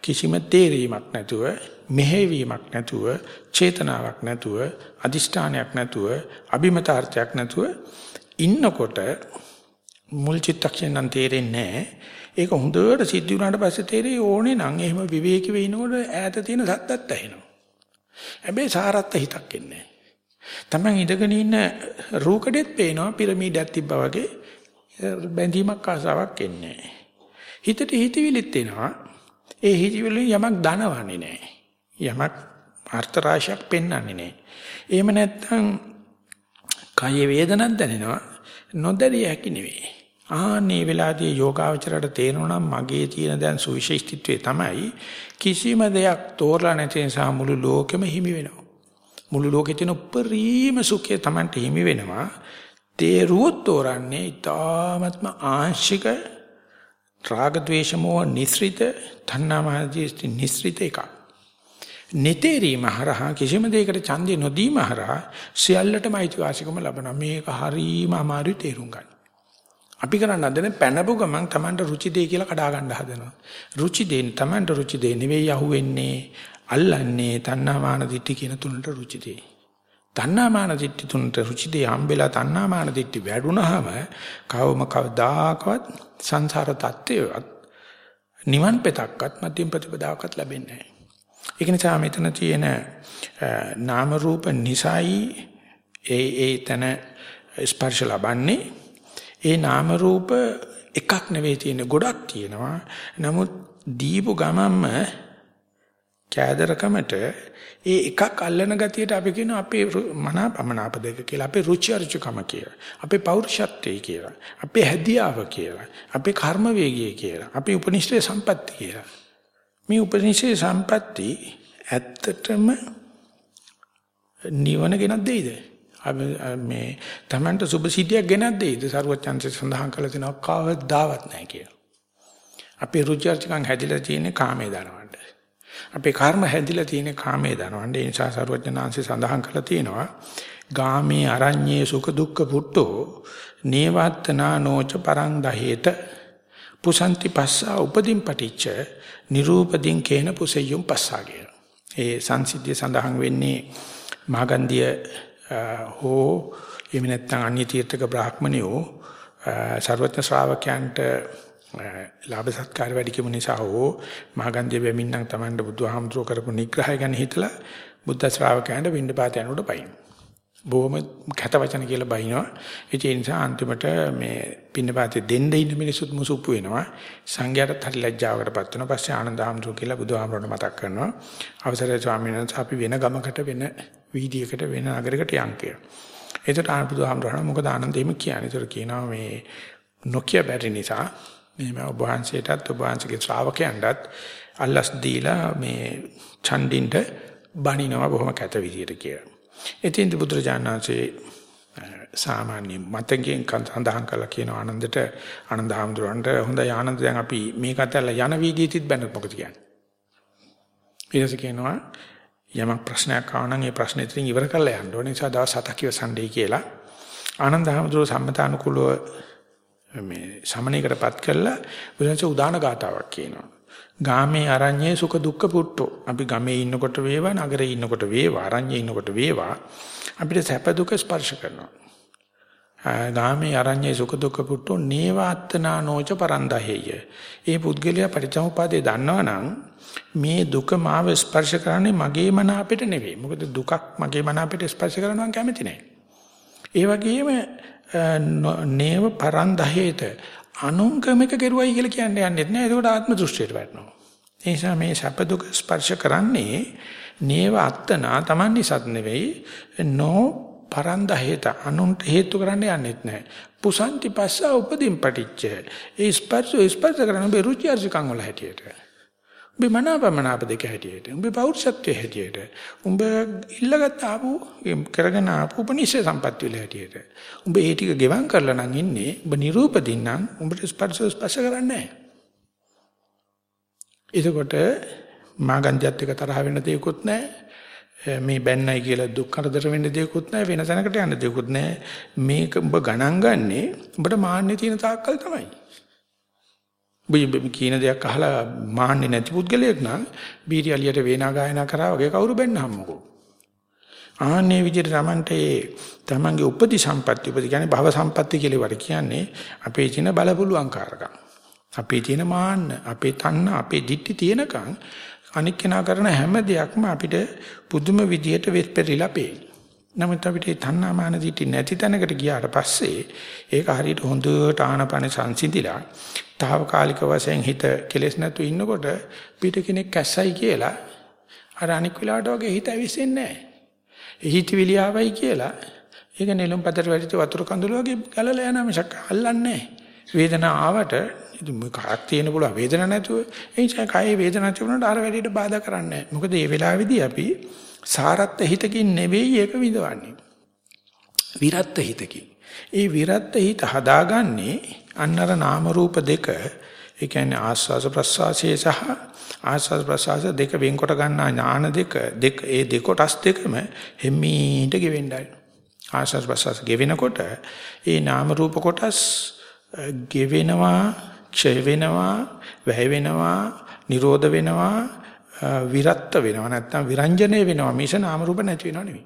කිසිම තේරීමක් නැතුව මෙහෙවීමක් නැතුව චේතනාවක් නැතුව අදිෂ්ඨානයක් නැතුව අභිමතාර්ථයක් නැතුව ඉන්නකොට මුල් චිත්තක්ෂණ නම් තේරෙන්නේ නැහැ. ඒක හොඳට සිද්ධ වුණාට පස්සේ තේරෙයි ඕනේ නම් එහෙම විවේකී වෙනකොට ඈත තියෙන සද්දත් ඇහෙනවා. හැබැයි සාරත්ත හිතක් එන්නේ තමන් ඉඳගෙන ඉන්න රූකඩෙත් පේනවා පිරමීඩයක් තිබ්බා වගේ බැඳීමක් ආසාවක් එන්නේ හිතට හිතවිලිත් එනවා. ඒ හිතවිලි යමක් දනවන්නේ නැහැ. යමක් අර්ථ රාශියක් පෙන්වන්නේ නැහැ. එහෙම නැත්නම් කය වේදනක් දැනෙනවා නොදැරිය හැකි නෙවෙයි. ආන්නේ වෙලාදී යෝගාවචරයට තේරෙනවා මගේ තියෙන දැන් සුවිශේෂීත්වය තමයි කිසිම දෙයක් තෝරලා නැති නිසා මුළු ලෝකෙම හිමි වෙනවා. මුළු ලෝකේ තියෙන උපරිම සුඛය Tamanට හිමි වෙනවා. තේරුවොත් තෝරන්නේ ඊ타ත්ම ආංශික රාග ద్వේෂමෝ නිස්රිත තණ්හාමාදීස්ති නිස්රිත එකක්. නිතේරීම හරහා කිසිම දෙයකට ඡන්දය නොදීම හරහා සියල්ලටම අයිතිවාසිකම ලබනවා. මේක හරීම අමාරු තේරුම් ගන්න. අපි කරන්න හදන්නේ පැනපු ගමන් Tamanට රුචි දෙය කියලා කඩා ගන්න හදනවා. රුචි දෙයින් Tamanට රුචි දෙය නෙවෙයි අහුවෙන්නේ. අල්ලන්නේ තණ්හාමාන දිට්ඨි කියන තුනට රුචි දෙයි. තණ්හාමාන දිට්ඨි තුනට රුචි දෙය හම්බෙලා තණ්හාමාන දිට්ඨි වැඩුණාම කවම කවදාකවත් සංසාර තත්ත්වයවත් නිවන් පෙතක්වත් මධ්‍යම ප්‍රතිපදාවක්වත් ලැබෙන්නේ නැහැ. ඒක නිසා මෙතන තියෙන නාම රූප නිසයි ඒ ඒ තන ස්පර්ශ ලබන්නේ ඒ නාම රූප එකක් නෙවෙයි තියෙන්නේ ගොඩක් තියෙනවා. නමුත් දීපු ගමන්ම කෑදරකමට ඒ එකක් අල්ලන ගතියට අපි කියන අපේ මනාපමනාප දෙක කියලා. අපේ රුචි අරුචිකම කියලා. අපේ පෞරුෂත්වය කියලා. අපේ හැදියාව කියලා. අපේ කර්ම වේගය කියලා. අපේ උපනිෂ්ඨේ සම්පatti කියලා. මේ උපනිෂ්ඨේ සම්පatti ඇත්තටම නිවන ගෙනත් දෙයිද? මේ Tamanට සුභ සිද්ධියක් ගෙනත් දෙයිද? සරුවචන්සේ සඳහන් කළ තිනවා කවදාවත් නැහැ කියලා. අපේ රුචර්චකම් හැදිලා තියෙන්නේ කාමයේ දනවන්න. අපේ කර්ම හැදිලා තියෙන්නේ කාමයේ දනවන්න. ඒ නිසා සරුවචනාංශේ සඳහන් කළා තියෙනවා ගාමේ අරඤ්ඤේ සුඛ දුක්ඛ පුට්ටෝ නේවත්තනා නෝච පරං දහේත පුසන්ති පස්සා උපදීන් පටිච්ච නිරූපදීන් කේන පුසෙය්‍යුම් පස්සා කියලා. ඒ සංසිද්ධිය සඳහන් වෙන්නේ මාගන්ධිය හෝ එහෙම නැත්නම් අන්‍ය තීර්ථක බ්‍රාහ්මණයෝ ਸਰවඥ ශ්‍රාවකයන්ට ලාභ සත්කාර වැඩි කිම නිසා හෝ මහගන්ධය වෙමින්නම් Tamanda බුදුහාමුදුරුව කරපු නිග්‍රහය ගැන හිතලා බුද්ධ ශ්‍රාවකයන්ට විඳපාත යනකොට බයින්. බොහොම කැත වචන කියලා බයිනවා. ඒ නිසා අන්තිමට මේ පින්නපාතේ දෙන්න ඉන්න මිනිසුත් මුසුප්පු වෙනවා. සංඝයාටත් හරි ලැජ්ජාවකටපත් වෙනවා. පස්සේ ආනන්ද හාමුදුරුව කියලා බුදුහාමුදුරන්ට මතක් කරනවා. අවසරයි ස්වාමීන් වහන්සේ අපි වෙන ගමකට වෙන වීදියේකට වෙන නගරයකට යන් කියලා. ඒකට ආනන්ද හාමුදුරුවෝ මොකද ආනන්දෙම කියන්නේ. ඒතර කියනවා මේ නොකිය බැරි නිසා මේ ඔබ වහන්සේටත් ඔබ වහන්සේගේ ශ්‍රාවකයන්ටත් අල්ලස් දීලා මේ ඡන්දින්ට බණිනවා බොහොම කැත විදියට කියලා. ඉතින් බුදුරජාණන්සේ සාමාන්‍ය මතකයෙන් සඳහන් කළා කියන ආනන්දට ආනන්ද හාමුදුරන්ට හොඳයි ආනන්ද දැන් අපි මේක අතල්ලා යන වීදියේත් බැන්න මොකද කියන්නේ? ඊටසේ කියනවා යමක් ප්‍රශ්නයක් ආව නම් ඒ ප්‍රශ්නේ ඉතින් ඉවර කරලා යන්න ඕනේ. නිසා දවස් 7ක් ඉවසන්නේ කියලා. ආනන්ද හාමුදුරුව සම්මතානුකූලව මේ සමණේකටපත් කළා බුදුන්සේ උදාන ගාතාවක් කියනවා ගාමේ අරඤ්ඤේ සුඛ දුක්ඛ පුට්ටෝ අපි ගමේ ඉන්නකොට වේවා නගරේ ඉන්නකොට වේවා අරඤ්ඤේ ඉන්නකොට වේවා අපිට සැප දුක ස්පර්ශ කරනවා ගාමේ අරඤ්ඤේ සුඛ දුක්ඛ පුට්ටෝ නේවාත්තනා නෝච පරන්දහෙය. ඒ පුද්ගලයා පරිත්‍යාගපාදේ දන්නවනම් මේ දුක මාව ස්පර්ශ කරන්නේ මගේ මන අපිට නෙවෙයි. මොකද දුකක් මගේ මන අපිට ස්පර්ශ කරනවා කැමති නැහැ. ඒ වගේම නේව පරන්දහෙත අනුංගමක කෙරුවයි කියලා කියන්නේ යන්නේ නැහැ. ඒකට ආත්ම දෘෂ්ටියට වැටෙනවා. ඒ නිසා මේ සැප දුක ස්පර්ශ කරන්නේ නේව අත්තනා Taman නිසත් නෙවෙයි නෝ පරන්ද හේත අනුන්ට හේතු කරන්න යන්නෙත් නැහැ. පුසන්ති පස්ස උපදීන් පටිච්ච. ඒ ස්පර්ශ ස්පර්ශ කරන ඔබේ රුචි අරුචිකම් වල හැටියට. ඔබේ මනාපමනාප දෙක හැටියට. ඔබේ පෞරුෂත්වයේ හැටියට. ඔබ ඉල්ලගත් ආපු කරගෙන ආපු උපනිෂේ සම්පත්‍ය වල හැටියට. ඔබ ඒ ටික ගෙවම් කරලා නම් ඉන්නේ. ඔබ නිරූපදින් නම් ඔබට ස්පර්ශ ස්පර්ශ කරන්නේ නැහැ. එතකොට මාගන්ජත් එක තරහ වෙන්න දෙයක්වත් නැහැ. මේ බැන්නයි කියලා දුක් කරදර වෙන්න දෙයක්වත් නැහැ වෙන තැනකට යන්න දෙයක්වත් නැහැ මේක ඔබ ගණන් ගන්නෙ ඔබට මාන්නේ තියෙන තාක්කල් තමයි ඔබ කියන දෙයක් අහලා මාන්නේ නැති පුද්ගලයෙක් නම් බීටි අලියට වේනා ගායනා කරා වගේ කවුරු බැන්නහම්මකෝ ආන්නේ විදිහට Tamante තමන්ගේ උපදි සම්පatti උපදි කියන්නේ භව සම්පatti කියලා වර කියන්නේ අපේ තියෙන බලපුලුවන්කාරකම් අපේ තියෙන මාන්න අපේ තන්න අපේ දික්ටි තියෙනකන් අනික් කෙනා කරන හැම දෙයක්ම අපිට පුදුම විදියට වෙස්පෙරිලා පේනවා. නමුත් අපිට තණ්හාමාන දිටි නැති තැනකට ගියාට පස්සේ ඒක හරියට හොඳට ආනපන සංසිඳිලා తాවකාලික වශයෙන් හිත කෙලෙස් නැතු ඉන්නකොට පිට කෙනෙක් කැස්සයි කියලා අර අනික් වෙලාවට වගේ හිත ඇවිස්සෙන්නේ නැහැ. හිතවිලි ආවයි කියලා ඒක නෙළුම් පතර වැඩිච්ච වතුර කඳුල වගේ ගලලා යනවා මිසක් අල්ලන්නේ නැහැ. වේදනාව ආවට ඉතින් මේ කාක් තියෙන පුළුවන් වේදන නැතුව ඒ නිසා කායේ වේදනාවක් තිබුණාට අර වැඩේට බාධා කරන්නේ නැහැ. මොකද මේ වෙලාවේදී අපි සාරත්ත හිතකින් නෙවෙයි ඒක විඳවන්නේ. විරත්ත හිතකින්. ඒ විරත්ත හිත හදාගන්නේ අන්නර නාම රූප දෙක ඒ කියන්නේ ආස්වාස ප්‍රස්වාසයේ සහ ආස්වාස ප්‍රස්වාස දෙක වෙන්කොට ගන්නා ඥාන දෙක දෙක ඒ දෙකොටස් දෙකම හිමීට ගෙවෙන්නයි. ආස්වාස ප්‍රස්වාස ගෙවෙනකොට ඒ නාම රූප කොටස් ගෙවෙනවා ක්ෂය වෙනවා, වැය වෙනවා, නිරෝධ වෙනවා, විරත්ත වෙනවා නැත්නම් විරංජනේ වෙනවා. මිස නාම රූප නැති වෙනව නෙවෙයි.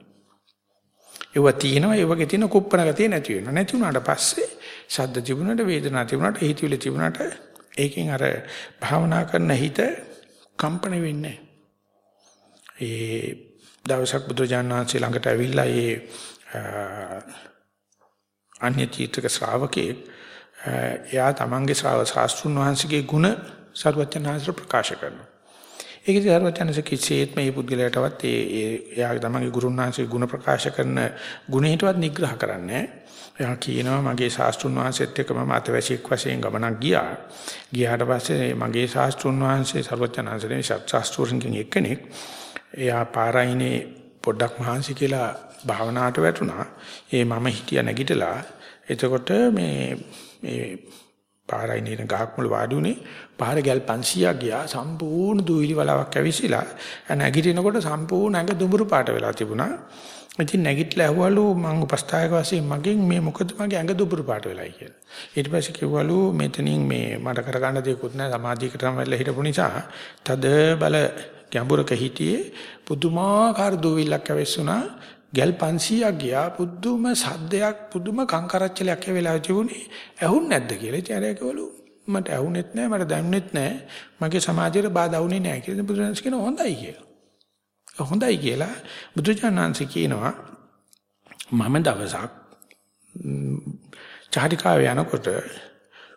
ඒව තියෙනවා ඒ වගේ තියෙන කුප්පන ගතිය නැති වෙනවා. නැති වුණාට පස්සේ ශබ්ද තිබුණාට වේදනා තිබුණාට හිතවිලි තිබුණාට ඒකෙන් අර භාවනා කරන හිත කම්පණ වෙන්නේ ඒ දවසක් බුදුරජාණන් වහන්සේ ළඟට ඇවිල්ලා ඒ අන්‍ය තීර්ථක ශ්‍රාවකෙක් එයා තමන්ගේ ශාස්ත්‍රුන් වහන්සේගේ ගුණ සර්වඥාන්සර ප්‍රකාශ කරනවා. ඒකදී සර්වඥාන්සේ කිසිසේත් මේ පුද්ගලයාටවත් ඒ එයා තමන්ගේ ගුරුන් වහන්සේගේ ගුණ ප්‍රකාශ කරන ගුණයටවත් නිග්‍රහ කරන්නේ එයා කියනවා මගේ ශාස්ත්‍රුන් වහන්සේත් එක්ක මම අතවැසියෙක් වශයෙන් ගමනක් ගියා. ගියාට පස්සේ මගේ ශාස්ත්‍රුන් වහන්සේ සර්වඥාන්සේගේ ශාස්ත්‍රුන්ගෙන් එක්කෙනෙක් එයා පාරයිනේ පොඩ්ඩක් මහන්සි කියලා භාවනාවට වැටුණා. ඒ මම හිටියා නැගිටලා එතකොට මේ මේ පාරයි නේන ගහක් මුල වාඩි උනේ පාර ගැල් 500ක් ගියා. සම්පූර්ණ දුවිලි වලාවක් ඇවිසිලා නැගිටිනකොට සම්පූර්ණ ඇඟ දුඹුරු පාට වෙලා තිබුණා. ඉතින් නැගිටලා ඇහුවලු මම උපස්ථායක වශයෙන් මගෙන් මේ මොකද මගේ ඇඟ දුඹුරු පාට වෙලායි කියලා. ඊට පස්සේ කිව්වලු මෙතනින් මේ මට කරගන්න දෙයක්වත් නැහැ. සමාධියකට තමයි හිටපු නිසා තද බල ගැඹුරක හිටියේ. පුදුමාකාර දුවිල්ලක් ඇවිස්සුනා ගල් 500ක් ගියා පුදුම සද්දයක් පුදුම කංකරච්චලයක් ඒ වෙලාවේ තිබුණේ ඇහුන් නැද්ද කියලා. ඉතින් අර කිව්වලු මට ඇහුනෙත් නැහැ මට දැනුනෙත් නැහැ මගේ සමාජයට බාධා වුණේ නැහැ කියලා බුදුරජාණන් කියන හොඳයි කියලා. හොඳයි කියලා බුදුරජාණන් කියනවා මම දවසක් චාරිකාව යනකොට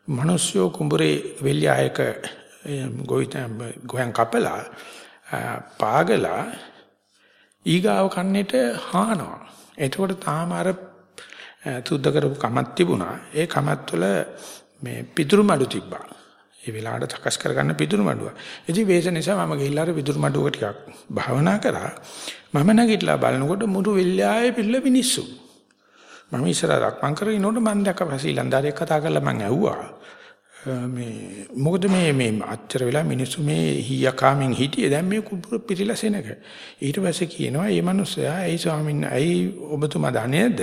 මිනිස්සු කුඹුරේ වෙල්යායක ගොයන් කපලා පාගලා ඊගාව කන්නේට හානවා. එතකොට තාම අර සුද්ධ කරපු කමක් තිබුණා. ඒ කමත් වල මේ පිටුරු මඩු තිබ්බා. ඒ වෙලාවට සකස් කරගන්න පිදුරු මඩුව. ඉතින් වේස නිසා මම ගිහිල්ලා අර පිදුරු මඩුව ටිකක් භාවනා කරා. මම නැගිටලා බලනකොට මුරු වෙල්ලායේ පිළ මිනිස්සු. මම ඉස්සර රක්මන් කරගෙන ඉනොට මම දැක්ක පසීලන්දාරියක් කතා කරලා මම ඇහුවා. මේ මොකද මේ මේ අච්චර වෙලා මිනිස්සු මේ හීයකාමින් හිටියේ. දැන් මේ කුඹුර පිළිලා සෙනක ඊට පස්සේ කියනවා මේ මිනිස්සයා ඇයි ස්වාමීන් ඇයි ඔබතුමා දන්නේද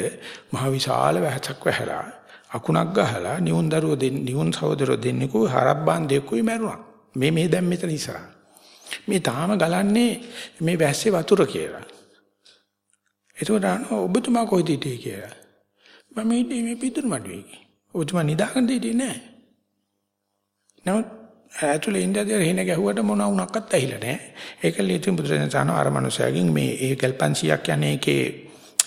මහ විශාල වැහසක් වැහලා අකුණක් ගහලා නියුන් දරුවෝ දෙන්න නියුන් සහෝදරයෝ දෙන්නෙකු හරබ්බන් දෙකුයි මැරුණා. මේ මේ දැන් මෙතන ඉස්සරහ. මේ තාම ගලන්නේ මේ වැස්සේ වතුර කියලා. එතකොට ඔබතුමා කොහෙද හිටියේ? කියලා. මම හිටියේ මේ පිටුරු මඩුවේ ඔබතුමා නිදාගන්න හිටියේ නෑ. නමුත් ඇතුලේ ඉඳලා එහෙන ගැහුවට මොන වුණක්වත් ඇහිලා නැහැ. ඒක ලියුම් බුදුරජාණන් වහන්සේ අර මනුස්සයාගෙන් මේ ඒ කල්පන්සියක් යන්නේ ඒකේ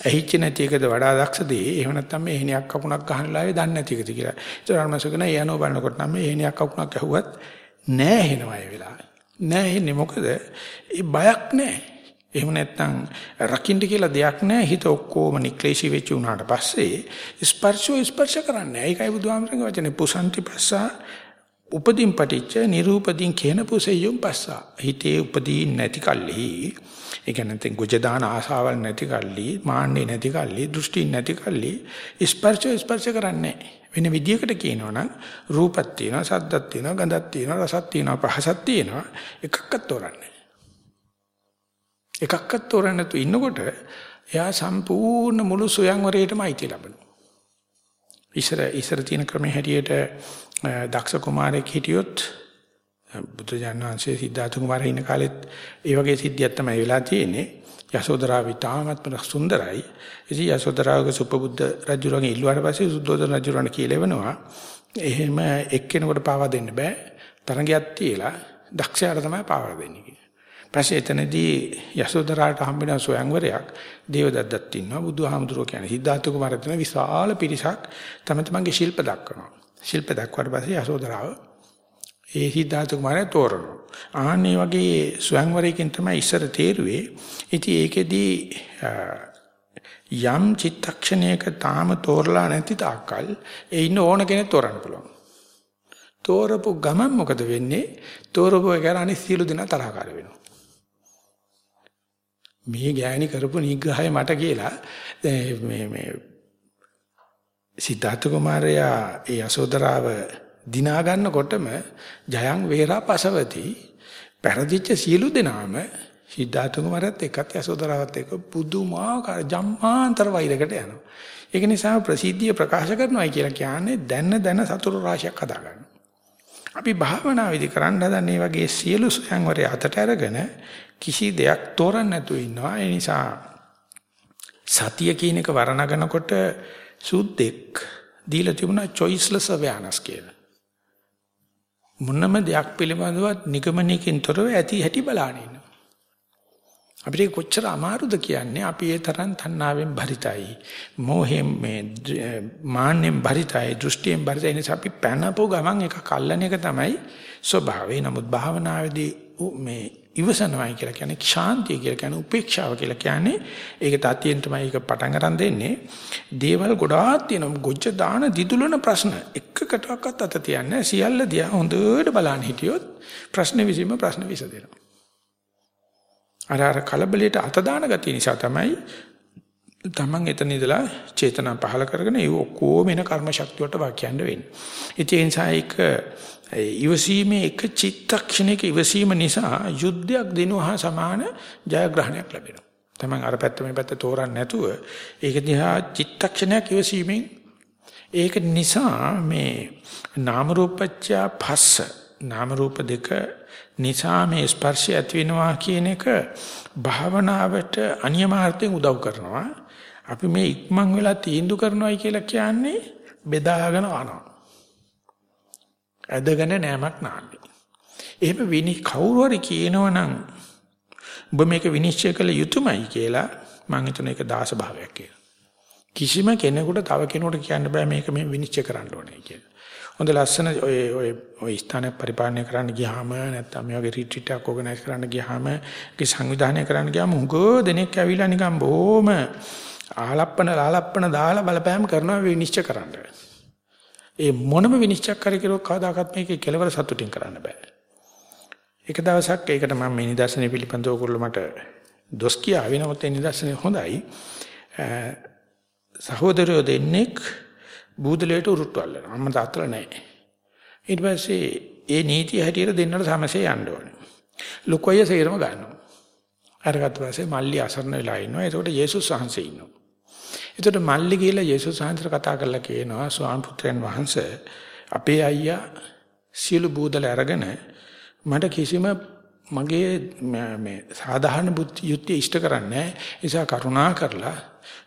ඇහිච්ච නැති එකද වඩා දක්ෂද? එහෙම නැත්නම් මේ එහෙනියක් කකුණක් ගහන ලාවේ දන්නේ නැති එකද කියලා. ඒතර අර මනුස්සයා කියන යනෝ බලනකොට නම් මේ එහෙනියක් කකුණක් ඇහුවත් නැහැ එහෙනවා ඒ වෙලාවේ. නැහැ එන්නේ මොකද? ඒ බයක් නැහැ. එහෙම නැත්නම් රකින්න කියලා දෙයක් නැහැ හිත ඔක්කොම නික්ලේශී වෙච්ච උනාට පස්සේ ස්පර්ශෝ ස්පර්ශ කරන්නේ. ඒකයි බුදුහාමරගේ වචනේ පුසන්ති පස්සා උපදීන් පටිච්ච නිරූපදීන් කියන පුසෙයුම් පස්සා. හිතේ උපදීන් නැති කල්හි ඒ කියන්නේ තෙන් ගොජ දාන ආසාවල් නැති කල්ලි මාන්නේ නැති කල්ලි දෘෂ්ටි නැති කල්ලි ස්පර්ශ ස්පර්ශ කරන්නේ වෙන විදියකට කියනවනම් රූපක් තියෙනවා සද්දක් තියෙනවා ගඳක් තියෙනවා රසක් තියෙනවා පහසක් තියෙනවා. එකක්වත් තෝරන්නේ එකක්වත් තෝරන්නේ නැතු ඉන්නකොට එයා සම්පූර්ණ මුළු සොයන්වරේටම අයිති ලබනවා. ඉස්සර ඉස්සර තියෙන ක්‍රමයේ හැටියට දක්ෂ කුමාරයෙක් හිටියොත් බුදුජානක වහන්සේ සිද්ධාර්ථ කුමාරයා ඉන්න කාලෙත් ඒ වගේ සිද්ධියක් තමයි වෙලා තියෙන්නේ. යසෝදරා විතාමත්ම සුන්දරයි. ඉතින් යසෝදරාගේ සුපබුද්ධ රජුරන්ගේ ඉල්ලුවාට පස්සේ සුද්ධෝදන රජුරන් කියලෙවනවා. එහෙම එක්කෙනෙකුට පාවා දෙන්න බෑ. තරංගයක් තියලා දක්ෂයාට තමයි පාවා දෙන්නේ කියලා. පස්සේ එතනදී යසෝදරාට හම්බෙන සොයන්වරයක් දේවදත්තත් ඉන්නවා. බුදුහාමුදුරුවෝ කියන්නේ සිද්ධාර්ථ කුමාරයා විශාල පිරිසක් තම තමන්ගේ ශිල්ප දක්වනවා. ශිල්ප දක්වාට පස්සේ යසෝදරාව ඒ සිද්ධාර්ථ කුමාරයා තෝරනවා. ආන්නේ වගේ ස්වයංවරයකින් තමයි ඉස්සර තේරුවේ. ඉතින් ඒකෙදී යම් චිත්තක්ෂණයක තාම තෝරලා නැති තාක්කල් ඒ ඉන්න ඕන කෙනෙක් තෝරන්න පුළුවන්. තෝරපු ගමන් මොකද වෙන්නේ? තෝරපු එක අනිත් සියලු දෙනා තරහකාර වෙනවා. මේ ගෑණි කරපු නිග්‍රහය මට කියලා මේ මේ සිද්ධාර්ථ කුමාරයා ඒ යසෝදරාව දිනා ගන්නකොටම ජයං වේරා පසවති පෙරදිච්ච සියලු දෙනාම සිද්ධාර්ථ කුමාරයත් එක්කත් යසෝදරාවත් එක්ක පුදුමාකාර ජම්මාන්තර වෛරයකට යනවා. ඒක නිසා ප්‍රසිද්ධිය ප්‍රකාශ කරනවායි කියලා කියන්නේ දැන දැන සතුරු රාශියක් හදා ගන්න. අපි භාවනා විදි කරන්න හදන්නේ වගේ සියලු සංවරය අතට අරගෙන කිසි දෙයක් තෝරන්න නැතුව ඉන්නවා. ඒ නිසා සතිය කියන එක වරණගෙනකොට සුද්දෙක් දීලා තිබුණා choiceless awareness කියලා. මොනම දෙයක් පිළිබඳව නිගමනයකින් තොරව ඇති හැටි බලාගෙන ඉන්නවා. අපිට කොච්චර අමාරුද කියන්නේ අපි ඒ තරම් තණ්හාවෙන් භරිතයි. මෝහෙන් මේ මාන්නෙන් භරිතයි, දෘෂ්ටියෙන් භරිතයි නිසා අපි පැනපෝ ගමන් එක කල්ලන එක තමයි ස්වභාවය. නමුත් භාවනාවේදී මේ ඉවසනවායි කියලා කියන්නේ ශාන්තිය කියලා කියන්නේ උපේක්ෂාව කියලා කියන්නේ. ඒක තතියෙන් තමයි ඒක පටන් ගන්න දෙන්නේ. දේවල් ගොඩාක් තියෙනවා. ගොජ්ජ දාන දිදුලන ප්‍රශ්න. එකකටවත් අත තියන්නේ සියල්ල දිහා හොඳට බලන්න හිටියොත් ප්‍රශ්න විසීම ප්‍රශ්න විසදෙනවා අර අර කලබලයට අත දාන ගතිය නිසා තමයි තමන් එතන ඉඳලා චේතනා පහල කරගෙන ඒ ඔක්කොම එන කර්ම ශක්තියට වාක්‍යන්න වෙන්නේ. ඒ නිසා ඒක ඉවසීමේ එක චිත්තක්ෂණයක ඉවසීම නිසා යුද්ධයක් දිනුවා සමාන ජයග්‍රහණයක් ලැබෙනවා. තමන් අර පැත්ත මේ පැත්ත තෝරන්න නැතුව ඒක දිහා චිත්තක්ෂණයක් ඉවසීමෙන් ඒක නිසා මේ නාම රූපච්ඡ පස්ස නාම රූප දෙක නිසා මේ ස්පර්ශය ඇති වෙනවා කියන එක භාවනාවට අනියමාර්ථයෙන් උදව් කරනවා. අපි මේ ඉක්මන් වෙලා තීන්දුව කරනවායි කියලා කියන්නේ බෙදාගෙන ආනවා. ඇදගෙන නෑමක් නාන්නේ. එහෙම විනි කවුරු හරි කියනවනම් ඔබ මේක විනිශ්චය කළ යුතුමයි කියලා මම හිතන එක දාස භාවයක් කියලා. කිසිම කෙනෙකුට තව කෙනෙකුට කියන්න බෑ මේක මේ විනිශ්චය කරන්න ඕනේ කියලා. හොඳ ලස්සන ඔය ඔය ඔය ස්ථානයක් පරිපාලනය කරන්න ගියාම නැත්නම් මේ වගේ රිට්‍රීට් එකක් ඕගනයිස් කරන්න ගියාම ඒක සංවිධානය කරන්න ගියාම උගෝ දෙනෙක් ඇවිල්ලා නිකන් බොහොම ආලප්පන ලාලප්පන දාලා බලපෑම් කරනවා විනිශ්චය කරන්න. ඒ මොනම විනිශ්චයක් කර කෙරුවක් කවදාකවත් මේකේ කෙලවර සතුටින් කරන්න බෑ. එක දවසක් ඒකට මම මේ නිදර්ශනය පිළිබඳව ඔයගොල්ලෝ මට දොස් කියාවේ නමුත් ඒ නිදර්ශනය හොඳයි. සහෝදරයෝ දෙන්නෙක් බූදලයට උරුට්ටු අල්ලනවා. අම්මා තාත්තලා නැහැ. ඊට පස්සේ ඒ නීතිය හැටියට දෙන්නට සමසේ යන්න ඕනේ. ලොකෝය සේරම ගන්නවා. අරගත්ත පස්සේ මල්ලි අසරණ වෙලා ඉන්නවා. ඒකට යේසුස් වහන්සේ ඉන්නවා. ඒකට මල්ලි කියලා යේසුස් වහන්සේට කතා කරලා කියනවා ස්වාමි පුත්‍රයන් වහන්සේ අපේ අයියා සියලු බූදල අරගෙන මට කිසිම මගේ මේ සාධාරණ බුද්ධ යුක්තිය ඉෂ්ට කරන්නේ නිසා කරුණා කරලා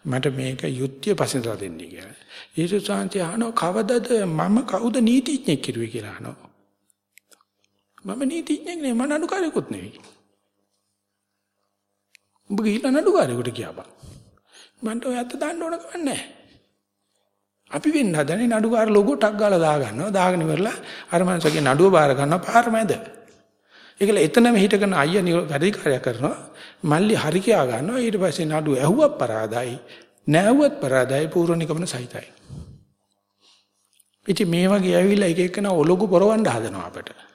මට මේක යුක්තිය පසෙන්දලා දෙන්න කියලා. යේසුස් වහන්සේ අහනවා කවදද මම කවුද නීතිඥෙක් කිරුවේ කියලා අහනවා. මම නීතිඥෙක් නෙවෙයි මම නඩුකාරයෙකුත් නෙවෙයි. උඹ ගිහිල්ලා නඩුකාරයෙකුට කියපන්. මන්ට ඔය අත දාන්න ඕන කම නැහැ. අපි වෙන්න හදනේ නඩුකාර ලොගෝ ටක් ගාලා දා ගන්නවා. දාගෙන ඉවරලා අර මනුස්සගේ නඩුව බාර ගන්නවා පාර මැද. ඒකල එතනම හිටගෙන අයියා වැඩිකාරය කරනවා. මල්ලි හරි කියා ගන්නවා. ඊට පස්සේ නඩුව ඇහුවක් පරාදයි. නැවුවත් පරාදයි පූර්ව නිගමන සහිතයි. ඉතින් මේ වගේ ඇවිල්ලා එක එකන ඔලොගු පොරවන්න හදනවා අපිට.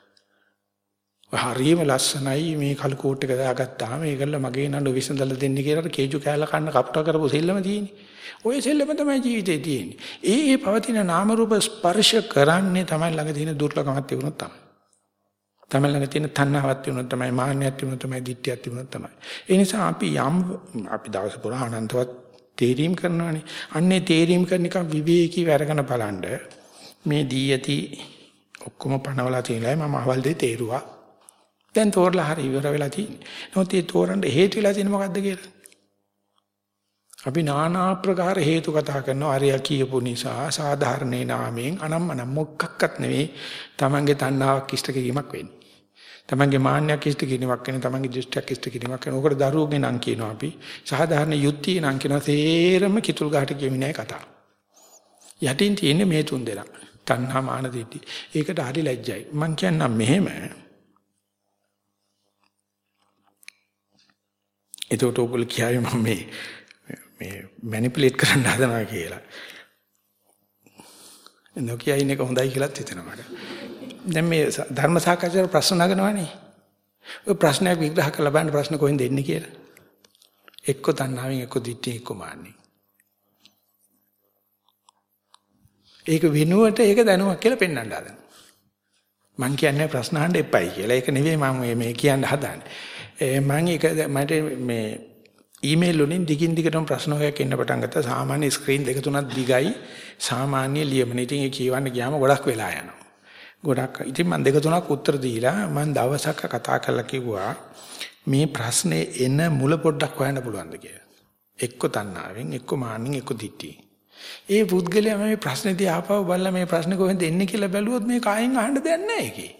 හරියම ලස්සනයි මේ කළු කෝට් එක දාගත්තාම ඒකල්ල මගේ නඩු විසඳලා දෙන්න කියලා කේජු කෑල්ල කන්න කප්ට කරපු සෙල්ලම තියෙන්නේ. ওই සෙල්ලම තමයි ජීවිතේ තියෙන්නේ. ඒ ඒ පවතින නාම රූප ස්පර්ශ කරන්නේ තමයි ළඟ තියෙන දුර්ලභකමක් තිබුණොත් තමයි. තමයි ළඟ තියෙන තණ්හාවක් තිබුණොත් තමයි මාන්නයක් තිබුණොත් තමයි ditthියක් තිබුණොත් තමයි. ඒ නිසා අපි යම් අපි දවස පුරා අනන්තවත් තේරීම් කරනවානේ. අන්නේ තේරීම් කරන එක විවේකීව අරගෙන බලන්න මේ දී යති ඔක්කොම පනවලා තියෙනලා මම අවල් දෙේ තේරුවා. දැන් තෝරලා හරි ඉවර වෙලා තියෙන්නේ. නමුත් මේ තෝරන්න හේතු වෙලා තියෙන්නේ මොකද්ද කියලා? අපි নানা ආකාර හේතු කතා කරනවා අරියා කියපු නිසා සාධාරණේ නාමයෙන් අනම්මනම් මොකක්වත් නෙවෙයි Tamange තණ්හාවක් ඉෂ්ට කිරීමක් වෙන්නේ. Tamange මාන්නයක් ඉෂ්ට කිරීමක් වෙන Tamange දෘෂ්ටියක් ඉෂ්ට කිරීමක් වෙන. ඕකට දරුවෝගේ නම් කියනවා අපි. සාධාරණ යුක්තිය නම් කියනවා තේරම කිතුල් ගහට කියමි නෑ කතා. යටින් තියෙන්නේ මේ තුන් දෙනා. තණ්හා මාන දිටි. ඒකට හරි ලැජ්ජයි. මං කියන්නම් මෙහෙම එතකොට ඔයගොල්ලෝ කියාවේ මම මේ මේ මැනිපියුලේට් කරන්න හදනවා කියලා. නොකිය ඉන්න එක හොඳයි කියලාත් හිතෙනවා මට. දැන් මේ ධර්ම සාකච්ඡාවේ ප්‍රශ්න නගනවනේ. ඔය ප්‍රශ්නයක් විග්‍රහ කරලා බලන්න ප්‍රශ්න කොහෙන්ද එන්නේ කියලා. එක්ක තණ්හාවෙන් එක්ක දිට්ඨියෙන් එක්ක මාන්නේ. ඒක වෙනුවට ඒක දැනුවක් කියලා පෙන්වන්න හදනවා. මං කියන්නේ ප්‍රශ්න අහන්න එපයි කියලා. ඒක නෙවෙයි මම මේ කියන්න හදන්නේ. මම ඒක මට මේ ඊමේල් වලින් දිගින් දිගටම ප්‍රශ්න හොයක් එන්න පටන් ගත්තා. සාමාන්‍ය ස්ක්‍රීන් දෙක තුනක් දිගයි. සාමාන්‍ය ලියමන. ඉතින් ඒ කියවන්න ගියාම ගොඩක් වෙලා යනවා. ගොඩක්. ඉතින් මම දෙක තුනක් උත්තර දීලා මම දවසක් කතා කරලා කිව්වා මේ ප්‍රශ්නේ එන මුල පොඩ්ඩක් හොයන්න පුළුවන්ද කියලා. එක්ක තණ්හාවෙන්, එක්ක මාන්නෙන්, එක්ක දිට්ඨියෙන්. ඒ පුද්ගලයා මේ ප්‍රශ්නේදී ආපහු බලලා මේ ප්‍රශ්නේ කොහෙන්ද එන්නේ කියලා බැලුවොත් මේ කායෙන් අහන්න දෙයක් නැහැ ඒකේ.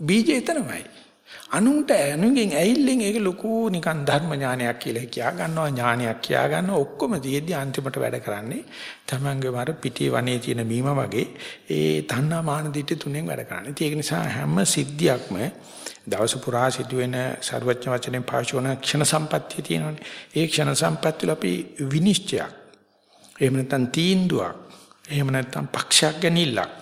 බීජය එතනමයි. අනුන්ට අනුන්ගෙන් ඇහිල්ලෙන් ඒක ලොකු නිකන් ධර්ම ඥානයක් කියලා කියා ගන්නවා ඥානයක් කියා ගන්නවා ඔක්කොම තියෙද්දි අන්තිමට වැඩ කරන්නේ තමන්ගේ වර පිටි වනේ තියෙන මීම වගේ ඒ තණ්හා මාන දිටි තුනෙන් වැඩ කරන්නේ. ඒක නිසා හැම සිද්ධියක්ම දවස පුරා සිදුවෙන ਸਰවඥ වචනේ පාවිච්චි කරන ක්ෂණ සම්පත්තිය තියෙනවානේ. ඒ ක්ෂණ සම්පත්තිය අපි විනිශ්චයක්. එහෙම නැත්නම් තීන්දුවක්. එහෙම නැත්නම් පක්ෂයක් ගැනීමක්.